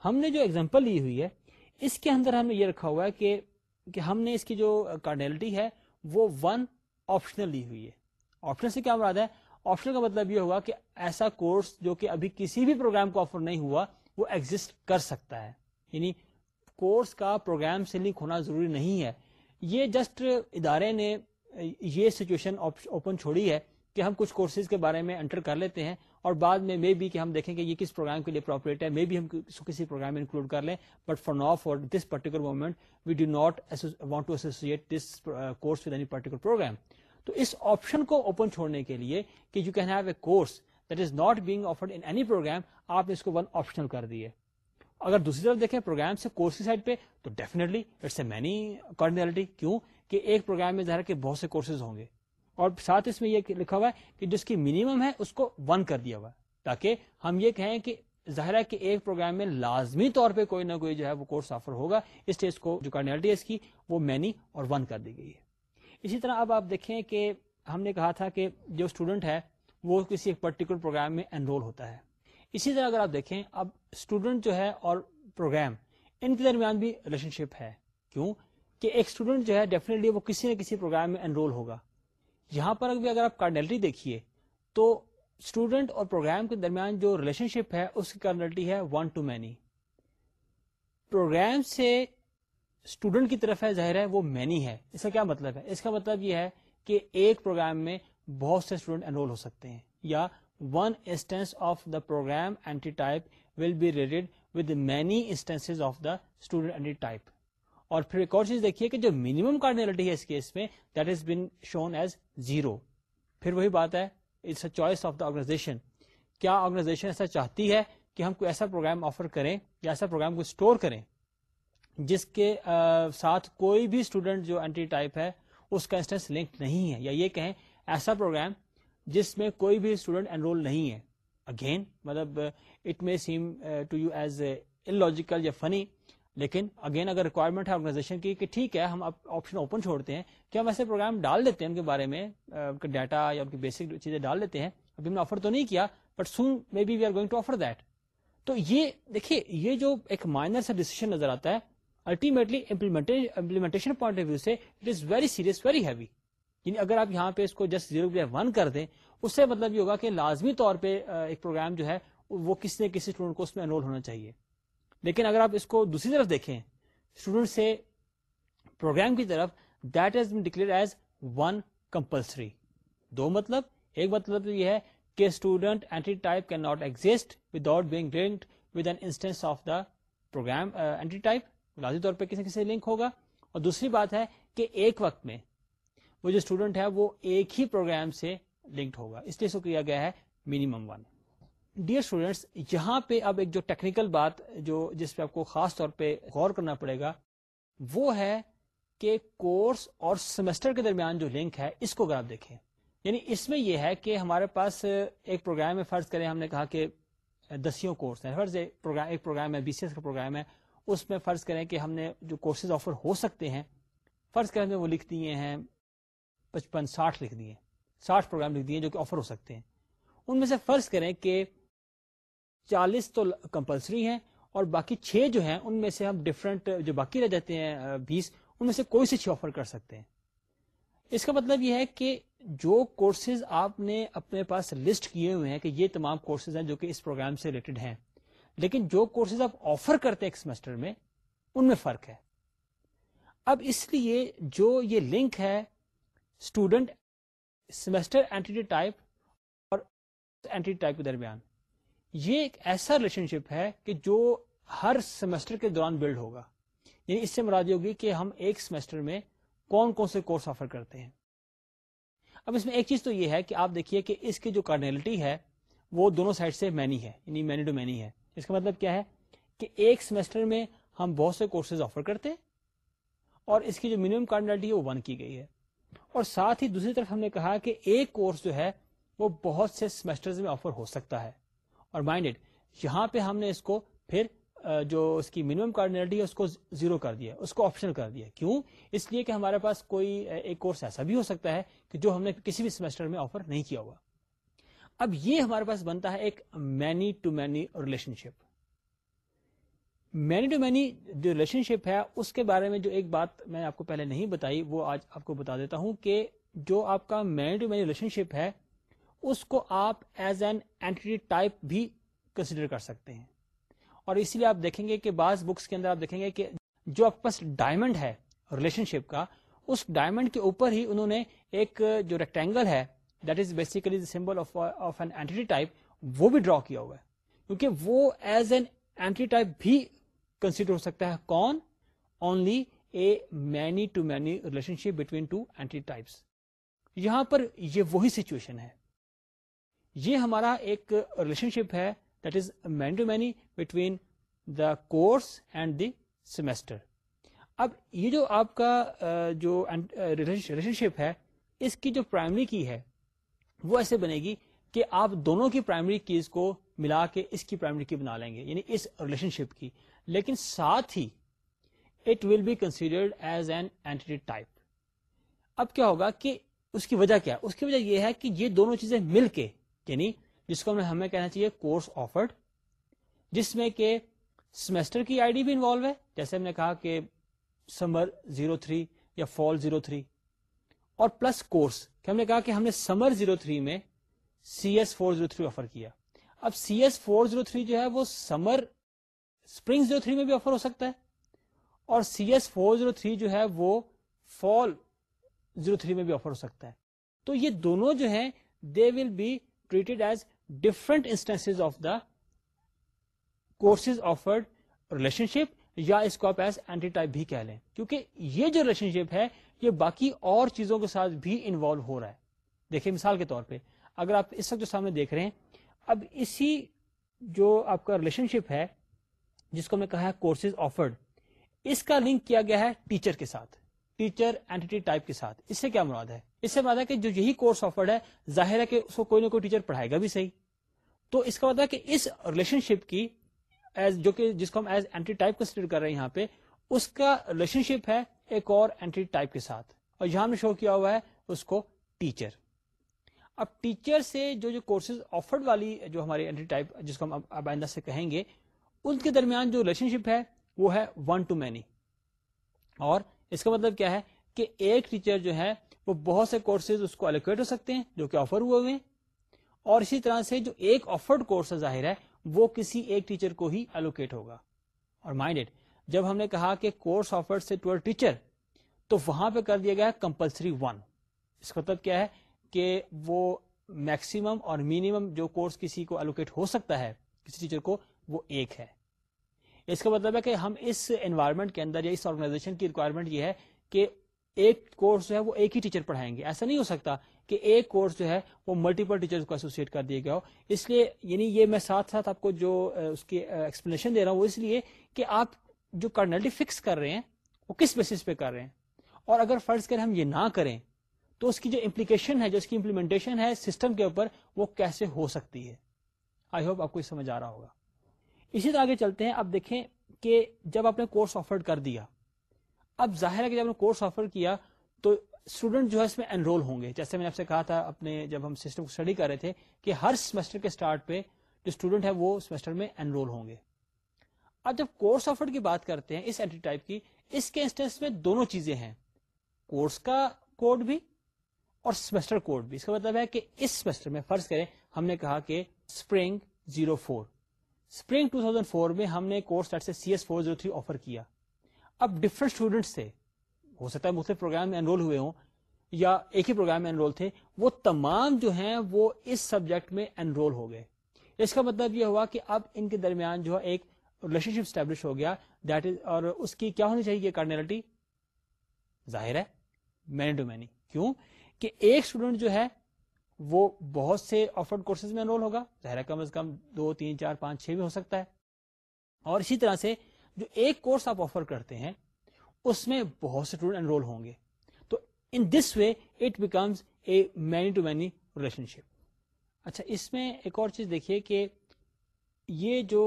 ہم نے جو ایگزامپل لی ہوئی ہے، اس کے اندر ہم نے یہ رکھا ہوا ہے کہ کہ ہم نے اس کی جو کارڈیلٹی ہے، وہ ون آپشنل لی ہوئی ہے۔ آپشنل سے کیا مراد ہے؟ آپشنل کا مطلب یہ ہوا کہ ایسا کورس جو کہ ابھی کسی بھی پروگرام کو آفر نہیں ہوا، وہ ایگزٹ کر سکتا ہے۔ یعنی کورس کا پروگرام سے لنک ہونا ضروری نہیں ہے۔ یہ جسٹ ادارے نے یہ سچویشن اوپن چھوڑی ہے۔ کہ ہم کچھ کورسز کے بارے میں انٹر کر لیتے ہیں اور بعد میں مے بی کہ ہم دیکھیں کہ یہ کس پروگرام کے لیے اپروپریٹ ہے مے بی ہم کسی پروگرام میں انکلوڈ کر لیں but for now for this particular moment we do not want to associate this course with any particular program تو اس آپشن کو اوپن چھوڑنے کے لیے کہ you can have a course that is not being offered in any program آپ نے اس کو ون آپشنل کر دیے. اگر دوسری طرف دیکھیں پروگرام سے کورس کی سائڈ پہ، تو definitely it's a many cardinality کیوں؟ کہ ایک پروگرام میں ظاہر کہ بہت سے کورسز ہوں گے. اور ساتھ اس میں یہ لکھا ہوا ہے کہ جس کی منیمم ہے اس کو ون کر دیا ہوا ہے، تاکہ ہم یہ کہیں کہ ظاہر ہے کہ ایک پروگرام میں لازمی طور پہ کوئی نہ کوئی جو ہے وہ کورس آفر ہوگا، اس اسٹیج کو جو کارڈینلٹی ہے اس کی، وہ مینی اور ون کر دی گئی ہے۔ اسی طرح اب آپ دیکھیں کہ ہم نے کہا تھا کہ جو اسٹوڈنٹ ہے، وہ کسی ایک پرٹیکولر پروگرام میں انرول ہوتا ہے۔ اسی طرح اگر آپ دیکھیں، اب اسٹوڈنٹ جو ہے اور پروگرام ان کے درمیان بھی ریلیشن شپ ہے۔ کیوں؟ کہ ایک اسٹوڈنٹ جو ہے ڈیفینیٹلی وہ کسی نہ کسی پروگرام میں انرول ہوگا۔ یہاں پر بھی اگر آپ کارڈینلٹی دیکھیے تو اسٹوڈنٹ اور پروگرام کے درمیان جو ریلیشن شپ ہے، اس کی کارڈینلٹی ہے ون ٹو مینی پروگرام سے اسٹوڈنٹ کی طرف ہے، ظاہر ہے وہ مینی ہے۔ اس کا کیا مطلب ہے؟ اس کا مطلب یہ ہے کہ ایک پروگرام میں بہت سے اسٹوڈنٹ انرول ہو سکتے ہیں یا one instance of the program entity type will be related with many instance of the student entity type اور پھر ایک اور چیز دیکھیے کہ جو منیمم کارڈینلٹی ہے اس کیس میں that is been shown as zero پھر وہی بات ہے it's a choice of the organization کیا آرگنائزیشن ایسا چاہتی ہے کہ ہم کوئی ایسا پروگرام آفر کریں یا ایسا پروگرام کو اسٹور کریں جس کے ساتھ کوئی بھی اسٹوڈنٹ جو اینٹی ٹائپ ہے، اس کا انسٹنس لنک نہیں ہے؟ یا یہ کہیں ایسا پروگرام جس میں کوئی بھی اسٹوڈنٹ انرول نہیں ہے. اگین مطلب it may seem to you as a logical یا فنی لیکن اگین اگر ریکوائرمنٹ ہے آرگنائزیشن کی کہ ٹھیک ہے، ہم آپشن اوپن چھوڑتے ہیں کہ ہم ایسے پروگرام ڈال دیتے ہیں ان کے بارے میں ڈیٹا یا ان کی بیسک چیزیں ڈال دیتے ہیں، ابھی ہم نے آفر تو نہیں کیا but soon may be we are going to offer that تو یہ، دیکھیے، یہ جو ایک مائنر سا ڈیسیزن نظر آتا ہے ultimately implementation point of view سے it is very serious very heavy یعنی اگر آپ یہاں پہ اس کو جسٹ زیرو ون کر دیں، اس سے مطلب یہ ہوگا کہ لازمی طور پہ ایک پروگرام جو ہے وہ کسی نہ کسی اسٹوڈنٹ کو اس میں انرول ہونا چاہیے. لیکن اگر آپ اس کو دوسری طرف دیکھیں اسٹوڈنٹ سے پروگرام کی طرف that has been declare as one compulsory دو مطلب ایک مطلب یہ ہے کہ student entity type can not exit without being linked with an instance of the program entity type لازمی طور پہ کسی کسی لنک ہوگا۔ اور دوسری بات ہے کہ ایک وقت میں وہ جو اسٹوڈنٹ ہے، وہ ایک ہی پروگرام سے لنکڈ ہوگا۔ اس لیے اس کو کیا گیا ہے؟ منیمم ون ڈیئر اسٹوڈینٹس یہاں پہ اب ایک جو ٹیکنیکل بات جو جس پہ آپ کو خاص طور پہ غور کرنا پڑے گا، وہ ہے کہ کورس اور سیمسٹر کے درمیان جو لنک ہے، اس کو اگر آپ دیکھیں۔ یعنی اس میں یہ ہے کہ ہمارے پاس ایک پروگرام میں فرض کریں، ہم نے کہا کہ دسیوں کورس ہیں۔ فرض ایک پروگرام ہے بی سی ایس کا پروگرام ہے۔ اس میں فرض کریں کہ ہم نے جو کورسز آفر ہو سکتے ہیں، فرض کریں وہ لکھ دیے ہیں، پچپن، ساٹھ لکھ دیے۔ ساٹھ پروگرام لکھ دیے جو کہ آفر ہو سکتے ہیں۔ ان میں سے فرض کریں کہ چالیس تو کمپلسری ہیں اور باقی چھ جو ہیں، ان میں سے ہم ڈفرنٹ جو باقی رہ جاتے ہیں بیس، ان میں سے کوئی سے چھ آفر کر سکتے ہیں۔ اس کا مطلب یہ ہے کہ جو کورسز آپ نے اپنے پاس لسٹ کیے ہوئے ہیں کہ یہ تمام کورسز ہیں جو کہ اس پروگرام سے ریلیٹڈ ہیں، لیکن جو کورسز آپ آفر کرتے ہیں ایک سیمسٹر میں، ان میں فرق ہے۔ اب اس لیے جو یہ لنک ہے اسٹوڈنٹ سیمسٹر اینٹی ٹائپ اور اینٹی ٹائپ کے درمیان۔ یہ ایک ایسا ریلیشن شپ ہے کہ جو ہر سیمسٹر کے دوران بلڈ ہوگا۔ یعنی اس سے مراد ہوگی کہ ہم ایک سیمسٹر میں کون کون سے کورس آفر کرتے ہیں۔ اب اس میں ایک چیز تو یہ ہے کہ آپ دیکھیے کہ اس کی جو کارڈینلٹی ہے وہ دونوں سائڈ سے مینی ہے یعنی مینی ٹو مینی ہے۔ اس کا مطلب کیا ہے کہ ایک سیمسٹر میں ہم بہت سے کورسز آفر کرتے ہیں اور اس کی جو منیمم کارڈینلٹی ہے وہ ون کی گئی ہے۔ اور ساتھ ہی دوسری طرف ہم نے کہا کہ ایک کورس جو ہے وہ بہت سے سیمسٹر میں آفر ہو سکتا ہے۔ اور مائنڈیڈ یہاں پہ ہم نے اس کو پھر جو اس کی منیمم کارڈینلٹی ہے، اس کو زیرو کر دیا، اس کو آپشنل کر دیا۔ کیوں؟ اس لیے کہ ہمارے پاس کوئی ایک کورس ایسا بھی ہو سکتا ہے کہ جو ہم نے کسی بھی سیمسٹر میں آفر نہیں کیا ہوا۔ اب یہ ہمارے پاس بنتا ہے ایک many to many relationship many to many جو ریلیشن شپ ہے، اس کے بارے میں جو ایک بات میں آپ کو پہلے نہیں بتائی، وہ آج آپ کو بتا دیتا ہوں کہ جو آپ کا many to many relationship ہے اس کو آپ ایز این اینٹی ٹائپ بھی کنسیڈر کر سکتے ہیں۔ اور اسی لیے آپ دیکھیں گے کہ بعض بکس کے اندر آپ دیکھیں گے کہ جو آپ کے پاس ڈائمنڈ ہے ریلیشن شپ کا، اس ڈائمنڈ کے اوپر ہی انہوں نے ایک جو ریکٹینگل ہے that is basically symbol of an entity type وہ بھی ڈرا کیا ہوا ہے۔ کیونکہ وہ ایز این اینٹی ٹائپ بھی کنسیڈر ہو سکتا ہے۔ کون؟ Only a many to many relationship between two entity types یہاں پر یہ وہی سچویشن ہے۔ یہ ہمارا ایک ریلیشن شپ ہے that is many to many between the course and the semester اب یہ جو آپ کا جو ریلیشن شپ ہے، اس کی جو پرائمری کی ہے، وہ ایسے بنے گی کہ آپ دونوں کی پرائمری کیز کو ملا کے اس کی پرائمری کی بنا لیں گے یعنی اس ریلیشن شپ کی۔ لیکن ساتھ ہی it will be considered as an entity type اب کیا ہوگا کہ اس کی وجہ کیا؟ اس کی وجہ یہ ہے کہ یہ دونوں چیزیں مل کے یعنی جس کو ہمیں کہنا چاہیے کورس آفرڈ جس میں کہ سیمسٹر کی آئی ڈی بھی انوالو ہے، جیسے ہم نے کہا کہ سمر زیرو تھری یا فال زیرو تھری اور پلس کورس کہ ہم نے کہا کہ ہم نے سمر زیرو تھری میں C S four zero three offer کیا۔ اب C S four zero three جو ہے وہ سمر اسپرنگ زیرو تھری میں بھی آفر ہو سکتا ہے، اور C S four zero three جو ہے وہ فال زیرو تھری میں بھی آفر ہو سکتا ہے۔ تو یہ دونوں جو ہیں they will be treated as different instance of the courses offered relationship یا اس کو آپ ایز اینٹی ٹائپ بھی کہہ لیں۔ کیونکہ یہ جو ریلیشن شپ ہے، یہ باقی اور چیزوں کے ساتھ بھی انوالو ہو رہا ہے۔ دیکھیں مثال کے طور پہ، اگر آپ اس وقت جو سامنے دیکھ رہے ہیں، اب اسی جو آپ کا ریلیشن شپ ہے، جس کو میں کہا ہے کورسز آفرڈ اس کا لنک کیا گیا ہے ٹیچر کے ساتھ۔ ٹیچر اینٹی ٹائپ کے ساتھ۔ اس سے کیا مراد ہے؟ اس سے مراد ہے کہ جو یہی کورس آفرڈ ہے، ظاہر ہے کہ اس کو کوئی نہ کوئی ٹیچر پڑھائے گا بھی صحیح۔ تو اس کا مطلب ہے کہ اس ریلیشن شپ کی ایز جو کہ جس کو ہم ایز اینٹی ٹائپ کنسیڈر کر رہے ہیں یہاں پہ، اس کا ریلیشن شپ ہے ایک اور اینٹی ٹائپ کے ساتھ۔ اور یہاں نے شو کیا ہوا ہے اس کو ٹیچر اب ٹیچر سے جو جو کورسز آفرڈ والی جو ہماری اینٹی ٹائپ جس کو ہم اب آئندہ سے کہیں گے، ان کے درمیان جو ریلیشن شپ ہے، وہ ہے ون ٹو مینی اور اس کا مطلب کیا ہے کہ ایک ٹیچر جو ہے وہ بہت سے کورسز اس کو الوکیٹ ہو سکتے ہیں جو کہ آفر ہوئے ہوئے ہیں۔ اور اسی طرح سے جو ایک آفرڈ کورس ظاہر ہے، وہ کسی ایک ٹیچر کو ہی الوکیٹ ہوگا۔ اور مائنڈ جب ہم نے کہا کہ کورس آفر سے ٹویلتھ ٹیچر تو وہاں پہ کر دیا گیا کمپلسری ون اس کا مطلب کیا ہے کہ وہ میکسیمم اور مینیمم جو کورس کسی کو الوکیٹ ہو سکتا ہے، کسی ٹیچر کو، وہ ایک ہے۔ اس کا مطلب ہے کہ ہم اس انوائرمنٹ کے اندر یا اس آرگنائزیشن کی ریکوائرمنٹ یہ ہے کہ ایک کورس جو ہے وہ ایک ہی ٹیچر پڑھائیں گے۔ ایسا نہیں ہو سکتا کہ ایک کورس جو ہے وہ ملٹیپل ٹیچر کو ایسوسیٹ کر دیا گیا ہو۔ اس لیے یعنی یہ میں ساتھ ساتھ آپ کو جو اس کی ایکسپلینیشن دے رہا ہوں وہ اس لیے کہ آپ جو کرنلٹی فکس کر رہے ہیں وہ کس بیسس پہ کر رہے ہیں؟ اور اگر فرض کریں ہم یہ نہ کریں تو اس کی جو امپلیکیشن ہے، جو اس کی امپلیمنٹیشن ہے سسٹم کے اوپر وہ کیسے ہو سکتی ہے؟ آئی ہوپ آپ کو سمجھ آ رہا ہوگا۔ اسی طرح آگے چلتے ہیں۔ اب دیکھیں کہ جب آپ نے کورس آفر کر دیا اب ظاہر ہے کہ جب نے کورس آفر کیا تو اسٹوڈنٹ جو ہے اس میں انرول ہوں گے۔ جیسے میں نے آپ سے کہا تھا اپنے جب ہم سسٹم کو اسٹڈی کر رہے تھے کہ ہر سیمسٹر کے اسٹارٹ پہ جو اسٹوڈنٹ ہے وہ سیمسٹر میں انرول ہوں گے۔ اب جب کورس آفر کی بات کرتے ہیں اس اینٹی ٹائپ کی، اس کے انسٹنس میں دونوں چیزیں ہیں۔ کورس کا کوڈ بھی اور سیمسٹر کوڈ بھی۔ اس کا مطلب ہے کہ اس سیمسٹر میں فرض کریں ہم نے کہا کہ spring zero four spring two thousand four میں ہم نے کورس سے C S four zero three offer کیا۔ اب ڈفرنٹ اسٹوڈنٹس تھے۔ ہو سکتا ہے مختلف پروگرام میں انرول ہوئے ہوں یا ایک ہی پروگرام میں انرول تھے۔ وہ تمام جو ہیں وہ اس سبجیکٹ میں انرول ہو گئے۔ اس کا مطلب یہ ہوا کہ اب ان کے درمیان جو ہے ایک ریلیشن شپ اسٹیبلش ہو گیا۔ دیٹ از اور اس کی کیا ہونی چاہیے کارڈینلٹی ظاہر ہے مینی ٹو مینی کیوں؟ کہ ایک اسٹوڈنٹ جو ہے، وہ بہت سے آفرڈ کورسز میں انرول ہوگا۔ ظاہر ہے کم از کم دو، تین، چار، پانچ، چھ بھی ہو سکتا ہے۔ اور اسی طرح سے جو ایک کورس آپ آفر کرتے ہیں، اس میں بہت سے اسٹوڈنٹ انرول ہوں گے۔ تو in this way it becomes a many to many relationship اچھا اس میں ایک اور چیز دیکھیے کہ یہ جو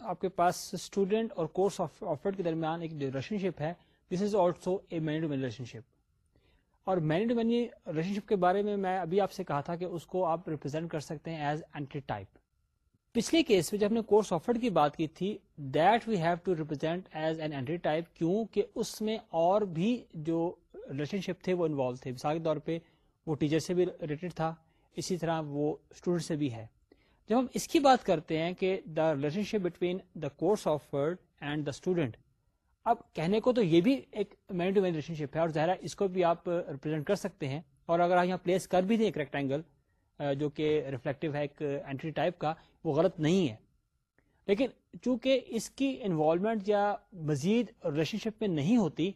آپ کے پاس اسٹوڈنٹ اور کورس آفر کے درمیان ایک ریلیشن شپ ہے this is also a many to many relationship اور many to many relationship کے بارے میں میں ابھی آپ سے کہا تھا کہ اس کو آپ ریپرزینٹ کر سکتے ہیں ایز اینٹی ٹائپ پچھلے کیس میں جب ہم نے کورس آفر کی بات کی تھی that we have to represent as an entity type کیوں کہ اس میں اور بھی جو ریلیشن شپ تھے وہ انوالو تھے. مثال کے طور پہ، وہ ٹیچر سے بھی ریلیٹڈ تھا، اسی طرح وہ اسٹوڈنٹ سے بھی ہے. جب ہم اس کی بات کرتے ہیں کہ the relationship between the course offered and the student اب کہنے کو تو یہ بھی ایک many to many relationship ہے اور ظاہر اس کو بھی آپ ریپرزینٹ کر سکتے ہیں اور اگر آپ یہاں پلیس کر بھی دیں ایک ریکٹینگل جو کہ ریفلیکٹو ہے ایک اینٹری ٹائپ کا، وہ غلط نہیں ہے۔ لیکن چونکہ اس کی انوالومنٹ یا مزید ریلیشن شپ میں نہیں ہوتی،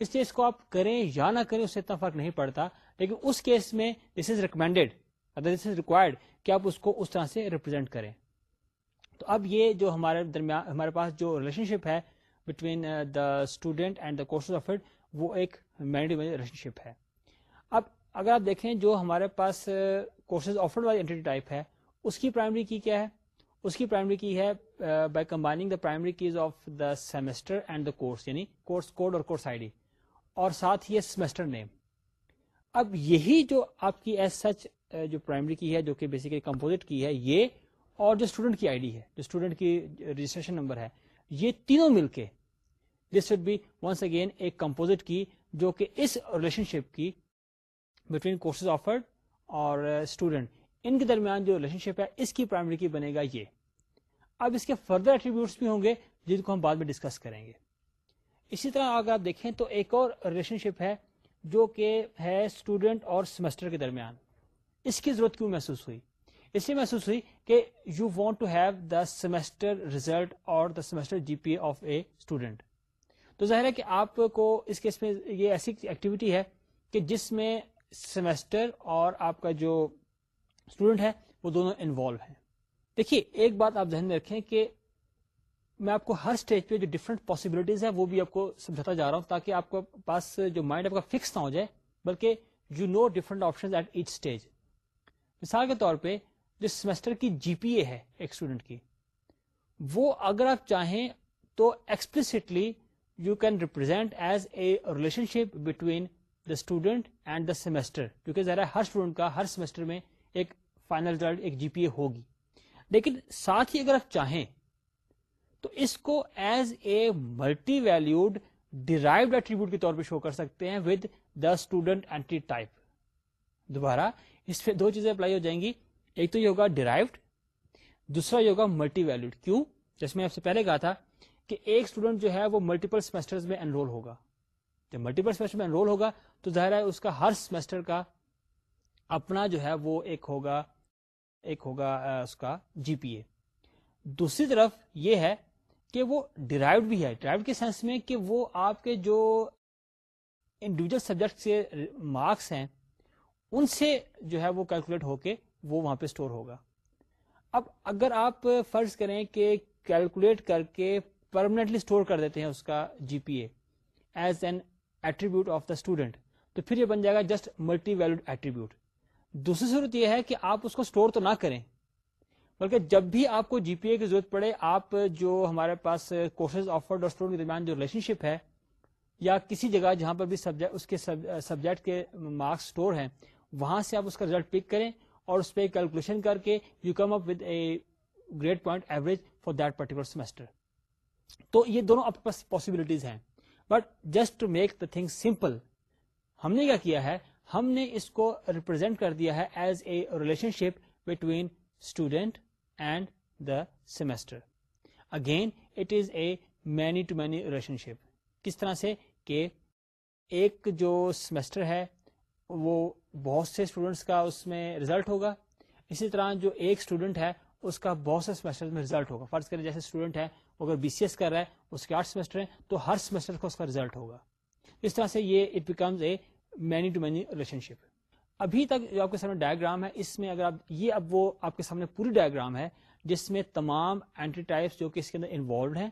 اس لیے اس کو آپ کریں یا نہ کریں، اس سے اتنا فرق نہیں پڑتا۔ لیکن اس کیس میں دس is recommended this is required کہ آپ اس کو اس طرح سے ریپرزینٹ کریں۔ تو اب یہ جو ہمارے درمیان ہمارے پاس جو ریلیشن شپ ہے between the student and the course of it وہ ایک مینڈی ریلیشن شپ ہے۔ اب اگر آپ دیکھیں جو ہمارے پاس کورسز آفرڈ والی اینٹی ٹائپ ہے اس کی پرائمری کی کیا ہے اس کی پرائمری کی ہے by combining the primary keys of the semester and the course یعنی کورس کوڈ اور کورس آئی ڈی اور ساتھ ہی سیمسٹر نیم اب یہی جو آپ کی ایز سچ جو پرائمری کی ہے جو کہ بیسیکلی کمپوزٹ کی ہے یہ اور جو اسٹوڈنٹ کی آئی ڈی ہے جو اسٹوڈنٹ کی رجسٹریشن نمبر ہے یہ تینوں مل کے this would be once again ایک کمپوزٹ کی جو کہ اس ریلیشن شپ کی بٹوین کورسز آفرڈ اور اسٹوڈنٹ ان کے درمیان جو ریلیشن شپ ہے، اس کی پرائمری کی بنے گا یہ. اب اس کے فردر ایٹریبیوٹس بھی ہوں گے، جن کو ہم بعد میں ڈسکس کریں گے. اسی طرح اگر آپ دیکھیں تو ایک اور ریلیشن شپ ہے، جو کہ ہے اسٹوڈنٹ اور سیمسٹر کے درمیان. اس کی ضرورت کیوں محسوس ہوئی؟ اس لیے محسوس ہوئی کہ you want to have the semester result اور the semester G P of a student تو ظاہر ہے کہ آپ کو اس کیس میں یہ ایسی ایکٹیویٹی ہے کہ جس میں سیمسٹر اور آپ کا جو اسٹوڈنٹ ہے، وہ دونوں انوالو ہیں۔ دیکھیے، ایک بات آپ ذہن میں رکھیں کہ میں آپ کو ہر اسٹیج پہ جو ڈفرنٹ پاسبلٹیز ہے وہ بھی آپ کو سمجھاتا جا رہا ہوں تاکہ آپ کو پاس جو مائنڈ آپ کا فکس نہ ہو جائے، بلکہ you know different option at each stage مثال کے طور پہ، جو سیمسٹر کی جی پی اے ہے ایک اسٹوڈنٹ کی، وہ اگر آپ چاہیں تو explicitly you can represent as a relationship between the student and the semester کیونکہ ذرا ہر اسٹوڈنٹ کا ہر سیمسٹر میں ایک فائنل ریزلٹ ایک جی پی اے ہوگی۔ لیکن ساتھ ہی اگر آپ چاہیں، تو اس کو as a multi valued derived attribute کے طور پہ شو کر سکتے ہیں with the student entity type دوبارہ، اس پہ دو چیزیں اپلائی ہو جائیں گی۔ ایک تو یہ ہوگا ڈیرائیوڈ دوسرا یہ ہوگا ملٹی ویلوڈ کیوں؟ جیسے میں آپ سے پہلے کہا تھا کہ ایک اسٹوڈنٹ جو ہے وہ ملٹیپل سیمسٹر میں انرول ہوگا۔ جب ملٹیپل سیمسٹر میں انرول ہوگا تو ظاہر ہے اس کا ہر سیمسٹر کا اپنا جو ہے وہ ایک ہوگا ایک ہوگا اس کا جی پی اے۔ دوسری طرف یہ ہے کہ وہ ڈرائیوڈ بھی ہے۔ ڈرائیوڈ کے سینس میں کہ وہ آپ کے جو انڈیویجل سبجیکٹ سے مارکس ہیں، ان سے جو ہے وہ کیلکولیٹ ہو کے وہ وہاں پہ اسٹور ہوگا۔ اب اگر آپ فرض کریں کہ کیلکولیٹ کر کے پرمانٹلی اسٹور کر دیتے ہیں اس کا G P A as an attribute of the student تو پھر یہ بن جائے گا جسٹ ملٹی ویلوڈ ایٹریبیوٹ دوسری صورت یہ ہے کہ آپ اس کو اسٹور تو نہ کریں، بلکہ جب بھی آپ کو جی پی اے کی ضرورت پڑے، آپ جو ہمارے پاس کورسز آفرڈ اور اسٹوڈنٹ کے درمیان جو ریلیشن شپ ہے، یا کسی جگہ جہاں پر بھی سبجیکٹ اس کے سبجیکٹ کے مارکس اسٹور ہیں، وہاں سے آپ اس کا ریزلٹ پک کریں اور اس پہ کیلکولیشن کر کے you come up with a grade point average for that particular semester تو یہ دونوں آپ کے پاس پاسبلٹیز ہیں۔ But just to make the thing simple ہم نے کیا کیا ہے؟ ہم نے اس کو ریپرزینٹ کر دیا ہے as a relation between student and the semester again it is a many to many relation کس طرح سے؟ کہ ایک جو سیمسٹر ہے، وہ بہت سے اسٹوڈینٹس کا اس میں ریزلٹ ہوگا۔ اسی طرح جو ایک اسٹوڈنٹ ہے، اس کا بہت سے سیمسٹر میں ریزلٹ ہوگا۔ فرض کریں جیسے اسٹوڈنٹ ہے اگر بی سی ایس کر رہا ہے، اس کے آٹھ سیمسٹر ہیں، تو ہر سیمسٹر کا اس کا ریزلٹ ہوگا۔ اس طرح سے یہ it becomes a many to many relation ابھی تک جو آپ کے سامنے ڈائگرام ہے، اس میں اگر آپ یہ اب وہ آپ کے سامنے پوری ڈائگرام ہے، جس میں تمام اینٹی ٹائپس جو کہ اس کے اندر انوالوڈ ہیں،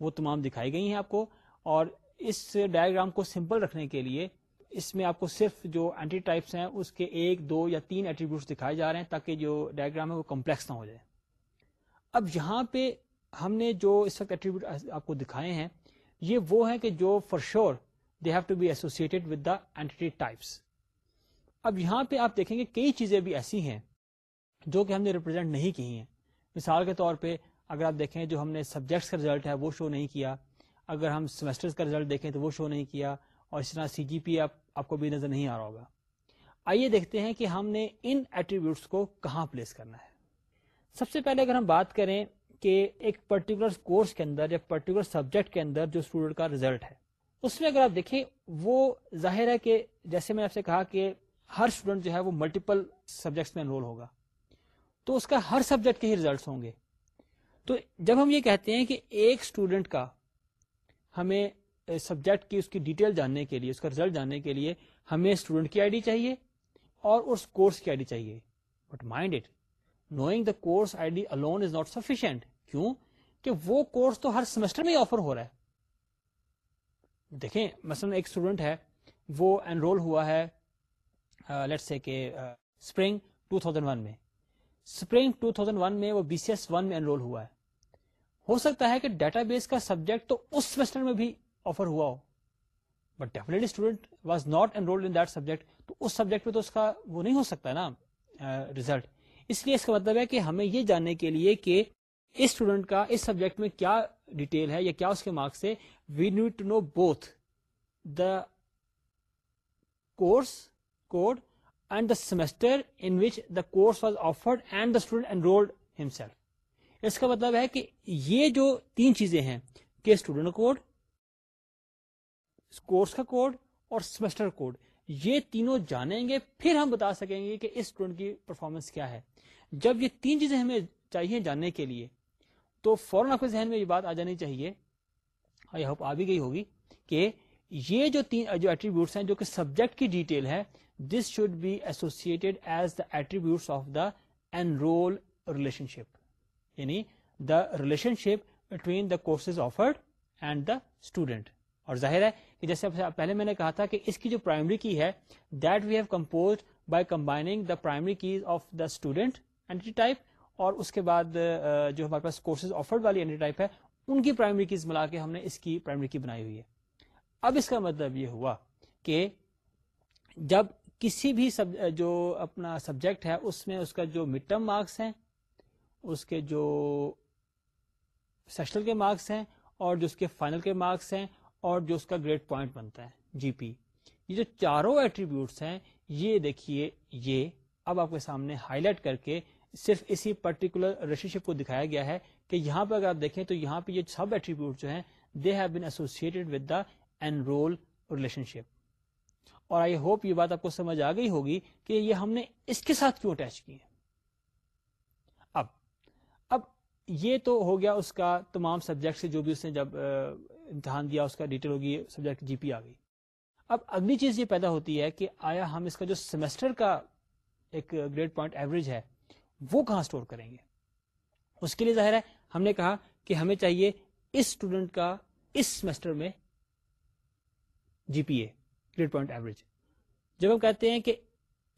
وہ تمام دکھائی گئی ہیں آپ کو۔ اور اس ڈائگرام کو سمپل رکھنے کے لیے، اس میں آپ کو صرف جو اینٹی ٹائپس ہیں، اس کے ایک، دو یا تین ایٹریبیوٹس دکھائے جا رہے ہیں تاکہ جو ڈائگرام ہے وہ کمپلیکس نہ ہو جائے۔ اب یہاں پہ ہم نے جو اس وقت ایٹریبیوٹ آپ کو دکھائے ہیں، یہ وہ ہیں کہ جو for sure they have to be associated with the entity types اب یہاں پہ آپ دیکھیں گے کئی چیزیں بھی ایسی ہیں جو کہ ہم نے ریپرزینٹ نہیں کی ہیں۔ مثال کے طور پہ اگر آپ دیکھیں جو ہم نے سبجیکٹس کا ریزلٹ ہے وہ شو نہیں کیا۔ اگر ہم سیمسٹر کا ریزلٹ دیکھیں تو وہ شو نہیں کیا۔ اور اس طرح سی جی پی آپ آپ کو بھی نظر نہیں آ رہا ہوگا۔ آئیے دیکھتے ہیں کہ ہم نے ان ایٹریبیوٹس کو کہاں پلیس کرنا ہے۔ سب سے پہلے اگر ہم بات کریں کہ ایک پرٹیکولر کورس کے اندر یا پرٹیکولر سبجیکٹ کے اندر جو اسٹوڈنٹ کا ریزلٹ ہے اس میں اگر آپ دیکھیں، وہ ظاہر ہے کہ جیسے میں آپ سے کہا کہ ہر اسٹوڈنٹ جو ہے وہ ملٹیپل سبجیکٹس میں انرول ہوگا۔ تو اس کا ہر سبجیکٹ کے ہی ریزلٹس ہوں گے۔ تو جب ہم یہ کہتے ہیں کہ ایک اسٹوڈنٹ کا ہمیں سبجیکٹ کی اس کی ڈیٹیل جاننے کے لیے، اس کا ریزلٹ جاننے کے لیے ہمیں اسٹوڈنٹ کی آئی ڈی چاہیے اور اس کورس کی آئی ڈی چاہیے۔ But mind it knowing the course I D alone is not sufficient کیوں؟ کہ وہ کورس تو ہر سیمسٹر میں ہی آفر ہو رہا ہے۔ دیکھیں، مثلا ایک اسٹوڈنٹ ہے، وہ انرول ہوا ہے لیٹ سے کہ اسپرنگ 2001 میں۔ اسپرنگ 2001 میں وہ بی سی ایس ون میں انرول ہوا ہے۔ ہو سکتا ہے کہ ڈیٹا بیس کا سبجیکٹ تو اس سیمسٹر میں بھی آفر ہوا ہو۔ But definitely student was not enrolled in that subject تو اس سبجیکٹ پہ تو اس کا وہ نہیں ہو سکتا نا ریزلٹ اس لیے اس کا مطلب ہے کہ ہمیں یہ جاننے کے لیے کہ اس اسٹوڈنٹ کا، اس سبجیکٹ میں کیا ڈیٹیل ہے یا کیا اس کے مارکس ہے۔ We need to know both the course code and the semester in which the course was offered and the student enrolled himself اس کا مطلب ہے کہ یہ جو تین چیزیں ہیں، کہ اسٹوڈنٹ کوڈ کورس کا کوڈ اور سیمسٹر کوڈ یہ تینوں جانیں گے، پھر ہم بتا سکیں گے کہ اس اسٹوڈنٹ کی پرفارمنس کیا ہے۔ جب یہ تین چیزیں ہمیں چاہیے جاننے کے لیے، تو فوراً آپ کے ذہن میں یہ بات آ جانی چاہیے آئی ہوپ آ بھی گئی ہوگی کہ یہ جو تین جو ایٹریبیوٹس ہیں جو کہ سبجیکٹ کی ڈیٹیل ہے this should be associated as the attributes of the enroll relation یعنی the relation between the courses offered and the student اور ظاہر ہے کہ جیسے پہلے میں نے کہا تھا کہ اس کی جو پرائمری کی ہے that we have composed by combining the primary keys of the student entity type اور اس کے بعد جو ہمارے پاس کورسز آفرڈ والی اینٹی ٹائپ ہے ان کی پرائمری کیز ملا کے ہم نے اس کی پرائمری کی بنائی ہوئی ہے۔ اب اس کا مطلب یہ ہوا کہ جب کسی بھی سب جو اپنا سبجیکٹ ہے، اس میں اس کا جو مڈ ٹرم مارکس ہیں، اس کے جو سیشنل کے مارکس ہیں، اور جو اس کے فائنل کے مارکس ہیں، اور جو اس کا گریڈ پوائنٹ بنتا ہے جی پی یہ جو چاروں ایٹریبیوٹس ہیں، یہ دیکھیے، یہ اب آپ کے سامنے ہائی لائٹ کر کے صرف اسی پرٹیکولر ریلیشن شپ کو دکھایا گیا ہے کہ یہاں پہ اگر آپ دیکھیں تو یہاں پہ یہ سب ایٹریبیوٹ جو ہیں they have been associated with the role relation اور آئی ہوپ یہ بات آپ کو سمجھ آ گئی ہوگی کہ یہ ہم نے اس کے ساتھ کیوں اٹیچ کی اب اب یہ تو ہو گیا اس کا تمام سبجیکٹ سے جو بھی اس نے جب امتحان دیا، اس کا ڈیٹیل ہوگی سبجیکٹ جی پی آ گئی. اب اگلی چیز یہ پیدا ہوتی ہے کہ آیا ہم اس کا جو سیمسٹر کا ایک گریڈ پوائنٹ ایوریج ہے، وہ کہاں اسٹور کریں گے؟ اس کے لیے ظاہر ہے ہم نے کہا کہ ہمیں چاہیے اس اسٹوڈنٹ کا اس سیمسٹر میں G P A grade point average جب ہم کہتے ہیں کہ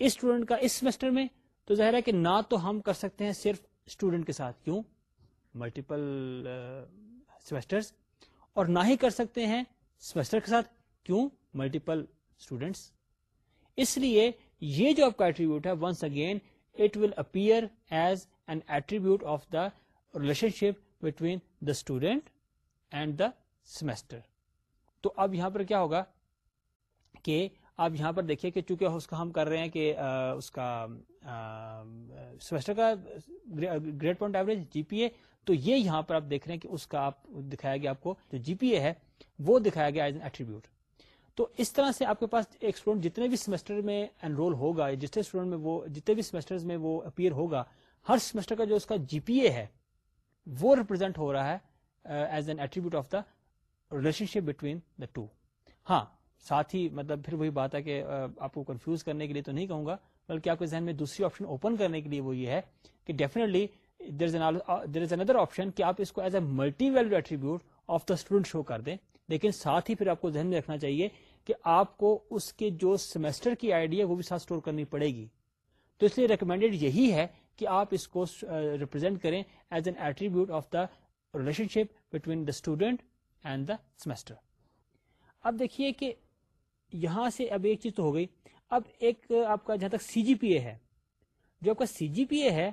اس اسٹوڈنٹ کا اس سیمسٹر میں، تو ظاہر ہے کہ نہ تو ہم کر سکتے ہیں صرف اسٹوڈنٹ کے ساتھ. کیوں؟ ملٹیپل سیمسٹر uh, اور نہ ہی کر سکتے ہیں سیمسٹر کے ساتھ. کیوں؟ ملٹیپل اسٹوڈینٹس اس لیے یہ جو آپ کا ایٹریبیوٹ ہے once again it will appear as an attribute of the relation between the student and the semester تو اب یہاں پر کیا ہوگا کہ آپ یہاں پر دیکھیے کہ چونکہ اس کا ہم کر رہے ہیں کہ اس کا سیمسٹر کا grade point average G P A تو یہ یہاں پر آپ دیکھ رہے ہیں کہ اس کا آپ دکھایا گیا آپ کو جو جی پی اے ہے، وہ دکھایا گیا ایز این ایٹریبیوٹ تو اس طرح سے آپ کے پاس ایک اسٹوڈنٹ جتنے بھی سیمسٹر میں انرول ہوگا، جتنے اسٹوڈنٹ میں وہ، جتنے بھی سیمسٹر میں وہ اپیئر ہوگا، ہر سیمسٹر کا جو اس کا جی پی اے ہے وہ ریپرزینٹ ہو رہا ہے as an attribute of the relation between the two ہاں ساتھ ہی مطلب پھر وہی بات ہے کہ uh, آپ کو کنفیوز کرنے کے لیے تو نہیں کہوں گا، بلکہ آپ کے ذہن میں دوسری آپشن اوپن کرنے کے لیے وہ یہ ہے کہ definitely there is another option کہ آپ اس کو as a multi value attribute of the student show کر دیں۔ لیکن ساتھ ہی پھر آپ کو ذہن میں رکھنا چاہیے کہ آپ کو اس کے جو سیمسٹر کی آئی ڈی ہے وہ بھی ساتھ اسٹور کرنی پڑے گی۔ تو اس لیے ریکمینڈیڈ یہی ہے کہ آپ اس کو ریپرزینٹ کریں as an attribute of the relation between the student and the semester اب دیکھیے کہ یہاں سے اب ایک چیز تو ہو گئی۔ اب ایک آپ کا جہاں تک سی جی پی اے ہے۔ جو آپ کا سی جی پی اے ہے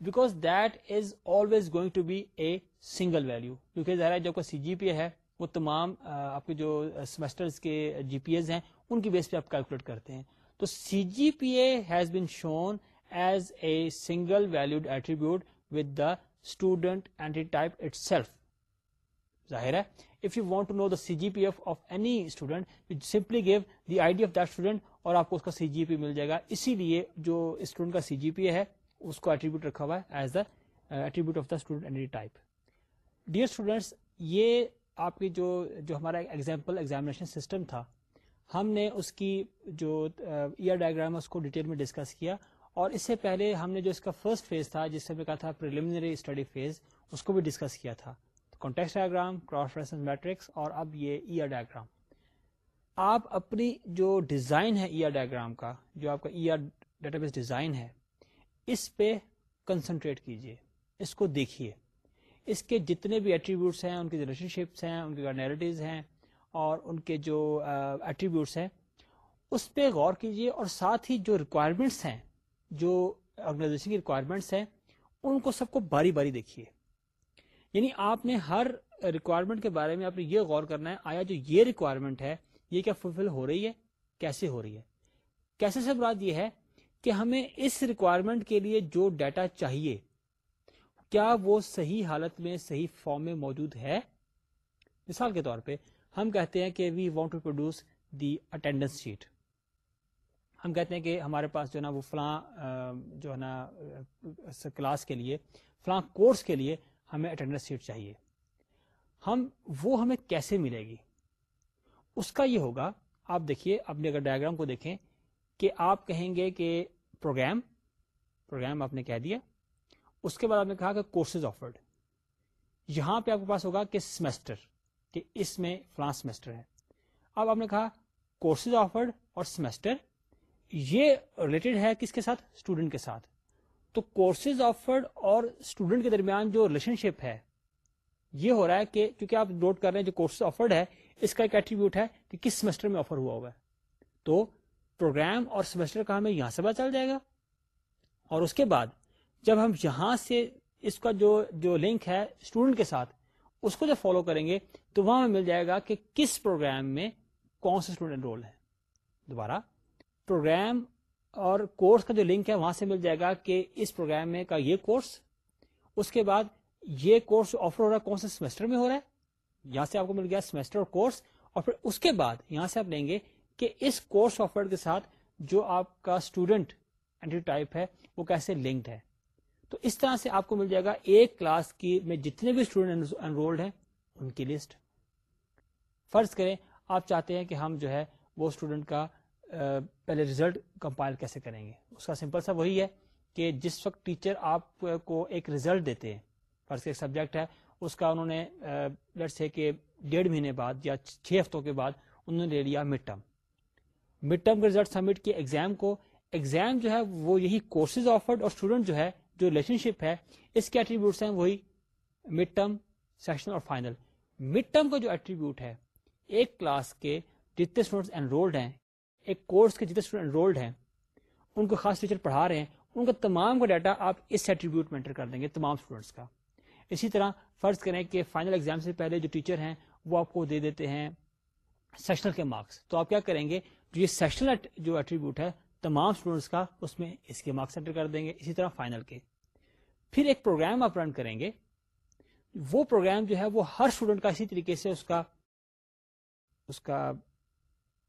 because that is always going to be a single value کیونکہ ظاہر ہے جو آپ کا سی جی پی اے ہے، وہ تمام آپ کے جو سیمسٹر کے جی پی ایز ہیں، ان کی بیس پہ آپ کیلکولیٹ کرتے ہیں۔ تو C G P A has been shown as a single valued attribute with the student entity type itself ظاہر ہے if you want to know the C G P F of any student simply give the I D of that student اور آپ کو اس کا سی جی پی مل جائے گا. اسی لیے جو اسٹوڈنٹ کا سی جی پی ہے، اس کو ایٹریبیوٹ رکھا ہوا ہے as the attribute of the student entity type dear students یہ آپ کی جو جو ہمارا ایگزامپل ایگزامینیشن سسٹم تھا، ہم نے اس کی جو uh, ایئر ڈائگرام ہے اس کو ڈیٹیل میں ڈسکس کیا اور اس سے پہلے ہم نے جو اس کا فرسٹ فیز تھا، جس سے ہم نے کہا تھا پریلیمنری اسٹڈی فیز اس کو بھی ڈسکس کیا تھا۔ Context diagram cross reference matrix اور اب یہ ER ایئر ڈائگرام آپ اپنی جو ڈیزائن ہے ER ایئر ڈائگرام کا، جو آپ کا ایئر ڈیٹا بیس ڈیزائن ہے، اس پہ کنسنٹریٹ کیجیے۔ اس کو دیکھیے۔ اس کے جتنے بھی ایٹریبیوٹس ہیں، ان کی ریلیشن شپس ہیں، ان کے نیریٹیوز ہیں، اور ان کے جو ایٹریبیوٹس ہیں، اس پہ غور کیجیے۔ اور ساتھ ہی جو ریکوائرمنٹس ہیں جو آرگنائزیشن کی ریکوائرمنٹس ہیں، ان کو سب کو باری باری دیکھیے۔ یعنی آپ نے ہر ریکوائرمنٹ کے بارے میں آپ نے یہ غور کرنا ہے، آیا جو یہ ریکوائرمنٹ ہے، یہ کیا فلفل ہو رہی ہے؟ کیسے ہو رہی ہے؟ کیسے سے مراد یہ ہے کہ ہمیں اس ریکوائرمنٹ کے لیے جو ڈیٹا چاہیے، کیا وہ صحیح حالت میں، صحیح فارم میں موجود ہے؟ مثال کے طور پہ ہم کہتے ہیں کہ we want to produce the attendance sheet ہم کہتے ہیں کہ ہمارے پاس جو ہے نا وہ فلاں جو ہے نا کلاس کے لیے، فلاں کورس کے لیے ہمیں اٹینڈنس سیٹ چاہیے۔ ہم، وہ ہمیں کیسے ملے گی؟ اس کا یہ ہوگا، آپ دیکھیے اپنے اگر ڈائگرام کو دیکھیں کہ آپ کہیں گے کہ پروگرام پروگرام آپ نے کہہ دیا، اس کے بعد آپ نے کہا کہ کورسز آفرڈ یہاں پہ آپ کے پاس ہوگا کہ سیمسٹر کہ اس میں فلاں سیمسٹر ہے۔ اب آپ نے کہا کورسز آفرڈ اور سیمسٹر یہ ریلیٹڈ ہے کس کے ساتھ؟ اسٹوڈنٹ کے ساتھ. تو کورسز آفرڈ اور اسٹوڈنٹ کے درمیان جو ریلیشن شپ ہے، یہ ہو رہا ہے کہ کیونکہ آپ نوٹ کر رہے ہیں جو کورسز آفرڈ ہے، اس کا ایک ایٹریبیوٹ ہے کہ کس سیمسٹر میں آفر ہوا ہوا ہے. تو پروگرام اور سیمسٹر کا ہمیں یہاں سے پتا چل جائے گا۔ اور اس کے بعد جب ہم یہاں سے اس کا جو جو لنک ہے اسٹوڈنٹ کے ساتھ، اس کو جب فالو کریں گے، تو وہاں ہمیں مل جائے گا کہ کس پروگرام میں کون سے اسٹوڈنٹ رول ہے۔ دوبارہ پروگرام اور کورس کا جو لنک ہے وہاں سے مل جائے گا کہ اس پروگرام میں کا یہ کورس، اس کے بعد یہ کورس آفر ہو رہا ہے، کون سے سیمسٹر میں ہو رہا ہے؟ یہاں سے آپ کو مل گیا سیمسٹر اور کورس اور پھر اس کے بعد یہاں سے آپ لیں گے کہ اس کورس آفر کے ساتھ جو آپ کا اسٹوڈنٹ اینٹی ٹائپ ہے، وہ کیسے لنکڈ ہے۔ تو اس طرح سے آپ کو مل جائے گا، ایک کلاس کی میں جتنے بھی اسٹوڈنٹ انرولڈ ہیں، ان کی لسٹ فرض کریں، آپ چاہتے ہیں کہ ہم جو ہے وہ اسٹوڈنٹ کا پہلے ریزلٹ کمپائل کیسے کریں گے؟ اس کا سمپل سا وہی ہے کہ جس وقت ٹیچر آپ کو ایک ریزلٹ دیتے ہیں، فرض ایک سبجیکٹ ہے، اس کا انہوں نے لیٹ سے کہ ڈیڑھ مہینے بعد یا چھ ہفتوں کے بعد انہوں نے لے لیا مڈ ٹرم مڈ ٹرم کا ریزلٹ سبمٹ کیا ایگزام کو۔ ایگزام جو ہے وہ یہی کورسز آفرڈ اور اسٹوڈنٹ جو ہے، جو ریلیشن شپ ہے، اس کے ایٹریبیوٹس ہیں وہی مڈ ٹرم سیکشن اور فائنل مڈ ٹرم کا جو ایٹریبیوٹ ہے، ایک کلاس کے جتنے اسٹوڈنٹ انرولڈ ہیں ایک کورس کے جتنے اسٹوڈنٹ انرولڈ ہیں، ان کو خاص ٹیچر پڑھا رہے ہیں، ان کا تمام کا ڈیٹا آپ اس ایٹریبیوٹ میں انٹر کر دیں گے، تمام اسٹوڈنٹس کا۔ اسی طرح فرض کریں کہ فائنل ایگزام سے پہلے جو ٹیچر ہیں، وہ آپ کو دے دیتے ہیں سیکشنل کے مارکس تو آپ کیا کریں گے؟ جو یہ سیکشنل جو ایٹریبیوٹ ہے، تمام اسٹوڈنٹس کا اس میں اس کے مارکس انٹر کر دیں گے، اسی طرح فائنل کے۔ پھر ایک پروگرام آپ رن کریں گے۔ وہ پروگرام جو ہے، وہ ہر اسٹوڈنٹ کا اسی طریقے سے اس کا اس کا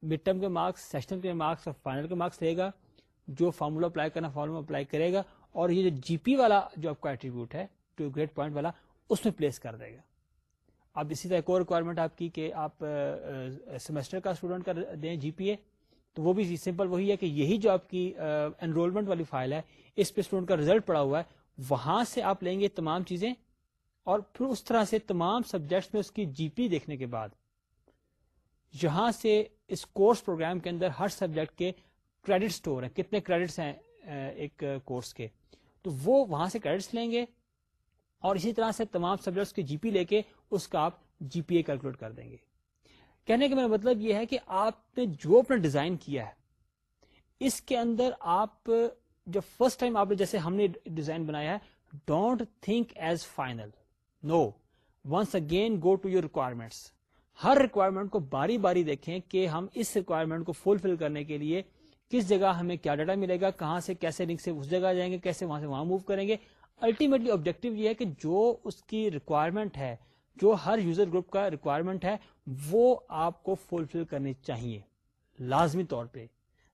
مڈ ٹرم کے مارکس سیشنل کے مارکس اور فائنل کے مارکس لے گا، جو فارمولا اپلائی کرنا فارمولا اپلائی کرے گا اور یہ جو جی پی والا جو آپ کا ایٹریبیوٹ ہے ٹو گریڈ پوائنٹ والا، اس میں پلیس کر دے گا۔ اب اسی طرح ایک اور ریکوائرمنٹ آپ کی کہ آپ سیمسٹر کا اسٹوڈنٹ کا دیں جی پی اے تو وہ بھی سمپل وہی ہے کہ یہی جو آپ کی انرولمنٹ والی فائل ہے، اس پہ اسٹوڈنٹ کا ریزلٹ پڑا ہوا ہے، وہاں سے آپ لیں گے تمام چیزیں اور پھر اس طرح سے تمام سبجیکٹس میں اس کی جی پی دیکھنے کے بعد۔ یہاں سے اس کورس پروگرام کے اندر ہر سبجیکٹ کے کریڈٹ سٹور ہیں۔ کتنے کریڈٹس ہیں ایک کورس کے۔ تو وہ وہاں سے کریڈٹس لیں گے اور اسی طرح سے تمام سبجیکٹس کی جی پی لے کے اس کا آپ جی پی اے کیلکولیٹ کر دیں گے۔ کہنے کا میرا مطلب یہ ہے کہ آپ نے جو اپنا ڈیزائن کیا ہے، اس کے اندر آپ، جب فرسٹ ٹائم آپ نے جیسے ہم نے ڈیزائن بنایا ہے، don't think as final. No, once again go to your requirements. Hare requirement کو باری باری دیکھیں کہ ہم اس ریکوائرمنٹ کو فلفل کرنے کے لیے کس جگہ ہمیں کیا ڈاٹا ملے گا، کہاں سے کیسے لنک سے اس جگہ جائیں گے، کیسے وہاں سے وہاں موو کریں گے۔ الٹیمیٹلی آبجیکٹو یہ ہے کہ جو اس کی ریکوائرمنٹ ہے، جو ہر یوزر گروپ کا ریکوائرمنٹ ہے، وہ آپ کو فلفل کرنی چاہیے لازمی طور پہ۔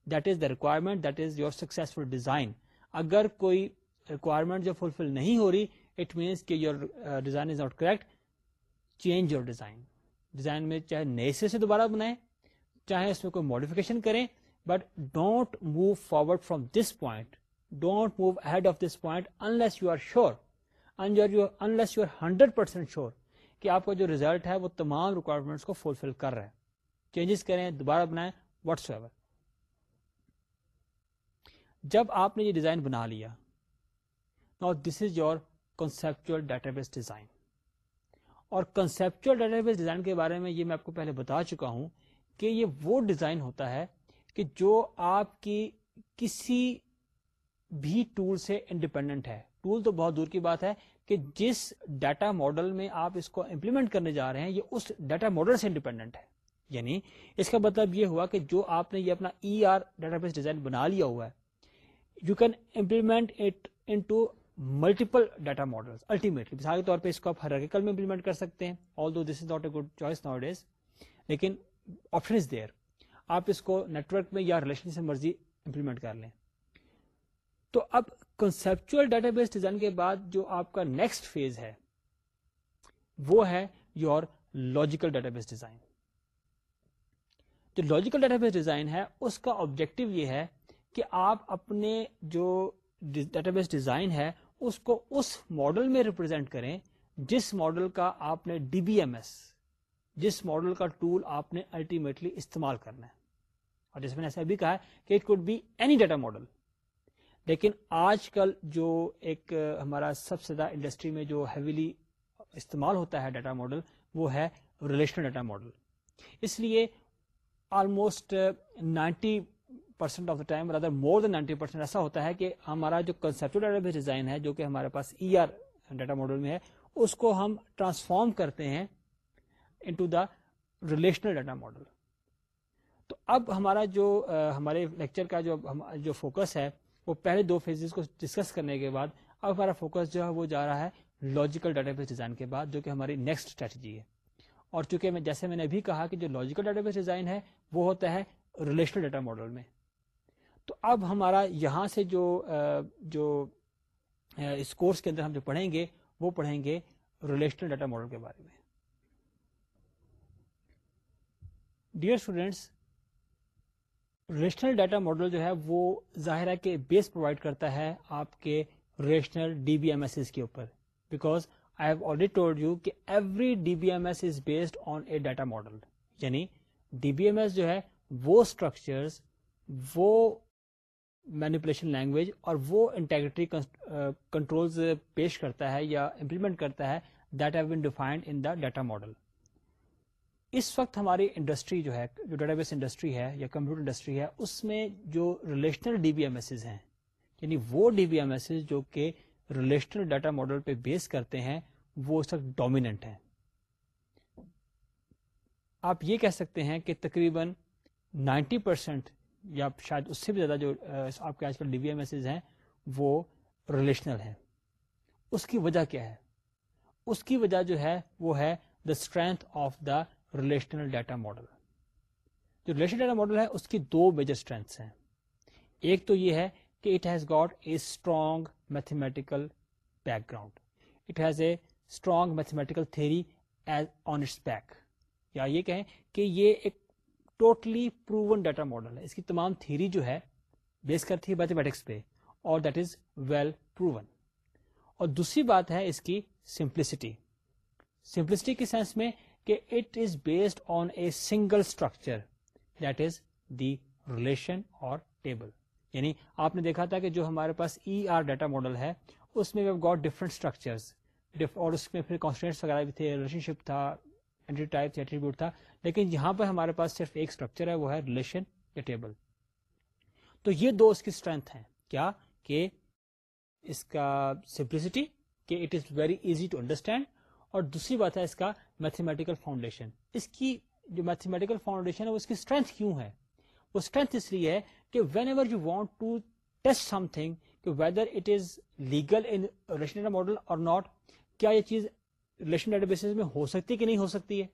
That is the requirement that is your successful design اگر کوئی ریکوائرمنٹ جو فلفل نہیں ہو رہی اٹ مینس کہ your design is not correct change your design design میں چاہے نئے سے دوبارہ بنائیں، چاہے اس میں کوئی ماڈیفکیشن کریں but don't move forward from this point don't move head of this point unless you are sure unless you are hundred percent sure کہ آپ کا جو ریزلٹ ہے وہ تمام ریکوائرمنٹس کو فلفل کر رہا ہے۔ چینجز کریں، دوبارہ بنائیں واٹس ایور جب آپ نے یہ ڈیزائن بنا لیا نا this is your conceptual database design اور کنسپچل ڈیٹا بیس ڈیزائن کے بارے میں یہ میں آپ کو پہلے بتا چکا ہوں کہ یہ وہ ڈیزائن ہوتا ہے کہ جو آپ کی کسی بھی ٹول سے انڈیپینڈنٹ ہے۔ ٹول تو بہت دور کی بات ہے کہ جس ڈیٹا ماڈل میں آپ اس کو امپلیمنٹ کرنے جا رہے ہیں، یہ اس ڈیٹا ماڈل سے انڈیپینڈنٹ ہے۔ یعنی اس کا مطلب یہ ہوا کہ جو آپ نے یہ اپنا E R database design بنا لیا ہوا ہے you can implement it into multiple data model ultimately مثال کے طور پہ اس کو آپ ہر میں امپلیمنٹ کر سکتے ہیں although this is not a good choice nowadays لیکن آپشن از دیئر آپ اس کو نیٹورک میں یا ریلیشن سے مرضی امپلیمنٹ کر لیں. تو اب کنسپچل ڈیٹا بیس ڈیزائن کے بعد جو آپ کا نیکسٹ فیز ہے، وہ ہے your logical database design جو لاجیکل ڈیٹا بیس ڈیزائن ہے، اس کا آبجیکٹو یہ ہے کہ آپ اپنے جو ڈیٹا بیس ڈیزائن ہے اس کو اس ماڈل میں ریپرزینٹ کریں جس ماڈل کا آپ نے ڈی بی ایم ایس جس ماڈل کا ٹول آپ نے الٹیمیٹلی استعمال کرنا ہے۔ اور جس میں نے ایسا بھی کہا ہے کہ it could be any data model لیکن آج کل جو ایک ہمارا سب سے زیادہ انڈسٹری میں جو ہیویلی استعمال ہوتا ہے ڈیٹا ماڈل وہ ہے ریلیشنل ڈیٹا ماڈل اس لیے almost ninety percent of the time rather more than ninety percent ایسا ہوتا ہے کہ ہمارا جو کنسپٹ ڈیٹا بیس ڈیزائن ہے، جو کہ ہمارے پاس ای آر ڈیٹا ماڈل میں ہے، اس کو ہم ٹرانسفارم کرتے ہیں into the relational data model تو اب ہمارا جو ہمارے لیکچر کا جو جو فوکس ہے، وہ پہلے دو فیزز کو ڈسکس کرنے کے بعد، اب ہمارا فوکس جو ہے، وہ جا رہا ہے لاجیکل ڈیٹا بیس ڈیزائن کے بعد، جو کہ ہماری نیکسٹ اسٹریٹجی ہے۔ اور چونکہ میں جیسے میں نے ابھی کہا کہ جو لاجیکل ڈیٹا بیس ڈیزائن ہے، وہ ہوتا ہے ریلیشنل ڈیٹا ماڈل میں۔ تو اب ہمارا یہاں سے جو جو اس کورس کے اندر ہم جو پڑھیں گے، وہ پڑھیں گے ریلیشنل ڈیٹا ماڈل کے بارے میں۔ Dear students relational data model جو ہے، وہ ظاہر ہے کہ بیس پرووائڈ کرتا ہے آپ کے relational D B M S کے اوپر۔ Because I have already told you کہ every D B M S is based on a data model یعنی ڈی بی ایم ایس جو ہے، وہ اسٹرکچر وہ مینیپولیشن لینگویج اور وہ انٹیگریٹی کنٹرول uh, پیش کرتا ہے یا امپلیمنٹ کرتا ہے that have been defined in the data model اس وقت ہماری انڈسٹری جو ہے، جو ڈیٹا بیس انڈسٹری ہے یا کمپیوٹر انڈسٹری ہے، اس میں جو relational D B M S ہیں یعنی وہ ڈی بی ایم ایس جو کہ ریلیشنل ڈیٹا ماڈل پہ بیس کرتے ہیں، وہ اس وقت ڈومیننٹ ہیں۔ آپ یہ کہہ سکتے ہیں کہ تقریباً نائنٹی پرسینٹ یا شاید اس سے بھی زیادہ جو آپ کے آج کل ڈی بی ایم ایس ہیں، وہ ریلیشنل ہیں۔ اس کی وجہ کیا ہے؟ اس کی وجہ جو ہے، وہ ہے the strength of the relational data model جو ریلیشنل ڈیٹا ماڈل ہے، اس کی دو میجر اسٹرینتھس ہیں۔ ایک تو یہ ہے کہ it has got a strong mathematical background it has a strong mathematical theory as on its back یا یہ کہیں کہ یہ ایک ٹوٹلی پروون ڈیٹا ماڈل ہے۔ اس کی تمام تھیری جو ہے بیس کرتی ہے میتھمیٹکس پہ اور دیٹ از ویل پروون اور دوسری بات ہے اس کی سمپلسٹی سمپلسٹی کے سینس میں کہ it is based on a single structure that is the relation اور ٹیبل یعنی آپ نے دیکھا تھا کہ جو ہمارے پاس ای آر ڈیٹا ماڈل ہے، اس میں گاٹ ڈفرنٹ اسٹرکچر اور اس میں پھر کانسٹینٹس وغیرہ بھی تھے ریلیشن شپ تھا ٹائپ ایٹریبیوٹ تھا، لیکن یہاں پر ہمارے پاس صرف ایک اسٹرکچر ہے، وہ ہے ریلیشن یا ٹیبل تو یہ دو اس کی اسٹرینتھ ہیں۔ کیا؟ کہ اس کا سمپلسٹی کہ it is very easy to understand اور دوسری بات ہے اس کا میتھمیٹیکل فاؤنڈیشن اس کی جو میتھمیٹیکل فاؤنڈیشن ہے، وہ اس کی اسٹرینتھ کیوں ہے؟ وہ اسٹرینتھ اس لیے ہے کہ whenever you want to test something کہ whether it is legal in relation model اور ناٹ کیا یہ چیز ریلیشن ڈیٹا بیس میں ہو سکتی ہے کہ نہیں ہو سکتی ہے؟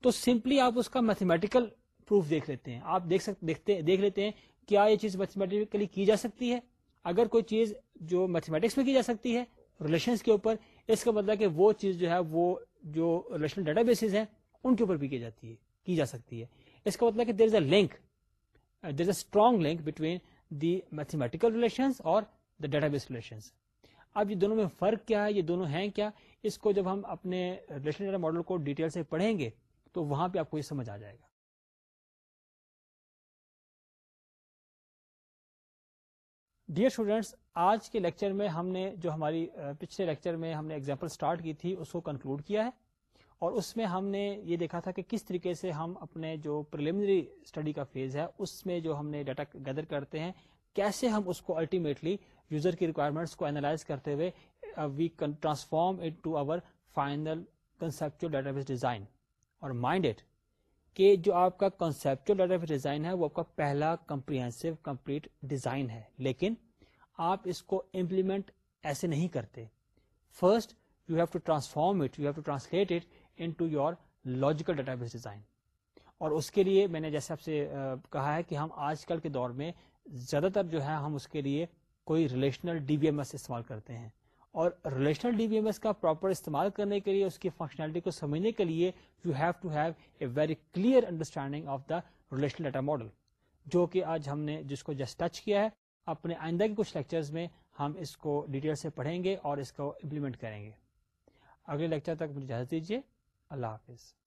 تو سمپلی آپ اس کا میتھمیٹیکل پروف دیکھ لیتے ہیں۔ آپ دیکھ سکتے دیکھتے، دیکھ لیتے ہیں کیا یہ چیز میتھمیٹیکلی کی جا سکتی ہے؟ اگر کوئی چیز جو میتھمیٹکس میں کی جا سکتی ہے ریلیشنس کے اوپر، اس کا مطلب کہ وہ چیز جو ہے، وہ جو ریلیشنل ڈیٹا بیسز ہیں، ان کے اوپر بھی کی جاتی ہے، کی جا سکتی ہے۔ اس کا مطلب کہ there is a link there is a strong link between the mathematical relations اور دا ڈیٹا بیس ریلیشنس اب یہ دونوں میں فرق کیا ہے؟ یہ دونوں ہیں کیا؟ اس کو جب ہم اپنے ریلیشن ڈیٹا ماڈل کو ڈیٹیل سے پڑھیں گے تو وہاں پہ آپ کو یہ سمجھ آ جائے گا۔ ڈیئر اسٹوڈینٹس آج کے لیکچر میں ہم نے جو ہماری پچھلے لیکچر میں ہم نے ایگزامپل سٹارٹ کی تھی، اس کو کنکلوڈ کیا ہے۔ اور اس میں ہم نے یہ دیکھا تھا کہ کس طریقے سے ہم اپنے جو پرلیمنری اسٹڈی کا فیز ہے، اس میں جو ہم نے ڈیٹا گیدر کرتے ہیں، کیسے ہم اس کو الٹیمیٹلی یوزر کی ریکوائرمنٹس کو اینالائز کرتے ہوئے we transform it to over final conceptual database design اور مائنڈ اٹ کہ جو آپ کا کنسپچل ڈیٹا بیس ڈیزائن ہے، وہ آپ کا پہلا کمپریہنسو کمپلیٹ ڈیزائن ہے. لیکن آپ اس کو امپلیمنٹ ایسے نہیں کرتے. First you have to transform it you have to translate it into your logical database design اور اس کے لیے میں نے جیسے آپ سے uh, کہا ہے کہ ہم آج کل کے دور میں زیادہ تر جو ہے ہم اس کے لیے کوئی relational D B M S استعمال کرتے ہیں. اور relational D B M S کا پراپر استعمال کرنے کے لیے اس کی فنکشنلٹی کو سمجھنے کے لیے you have to have a very clear understanding of the relational data model جو کہ آج ہم نے جس کو جسٹ ٹچ کیا ہے، اپنے آئندہ کے کچھ لیکچرز میں ہم اس کو ڈیٹیل سے پڑھیں گے اور اس کو امپلیمنٹ کریں گے۔ اگلے لیکچر تک مجھے اجازت دیجیے۔ اللہ حافظ۔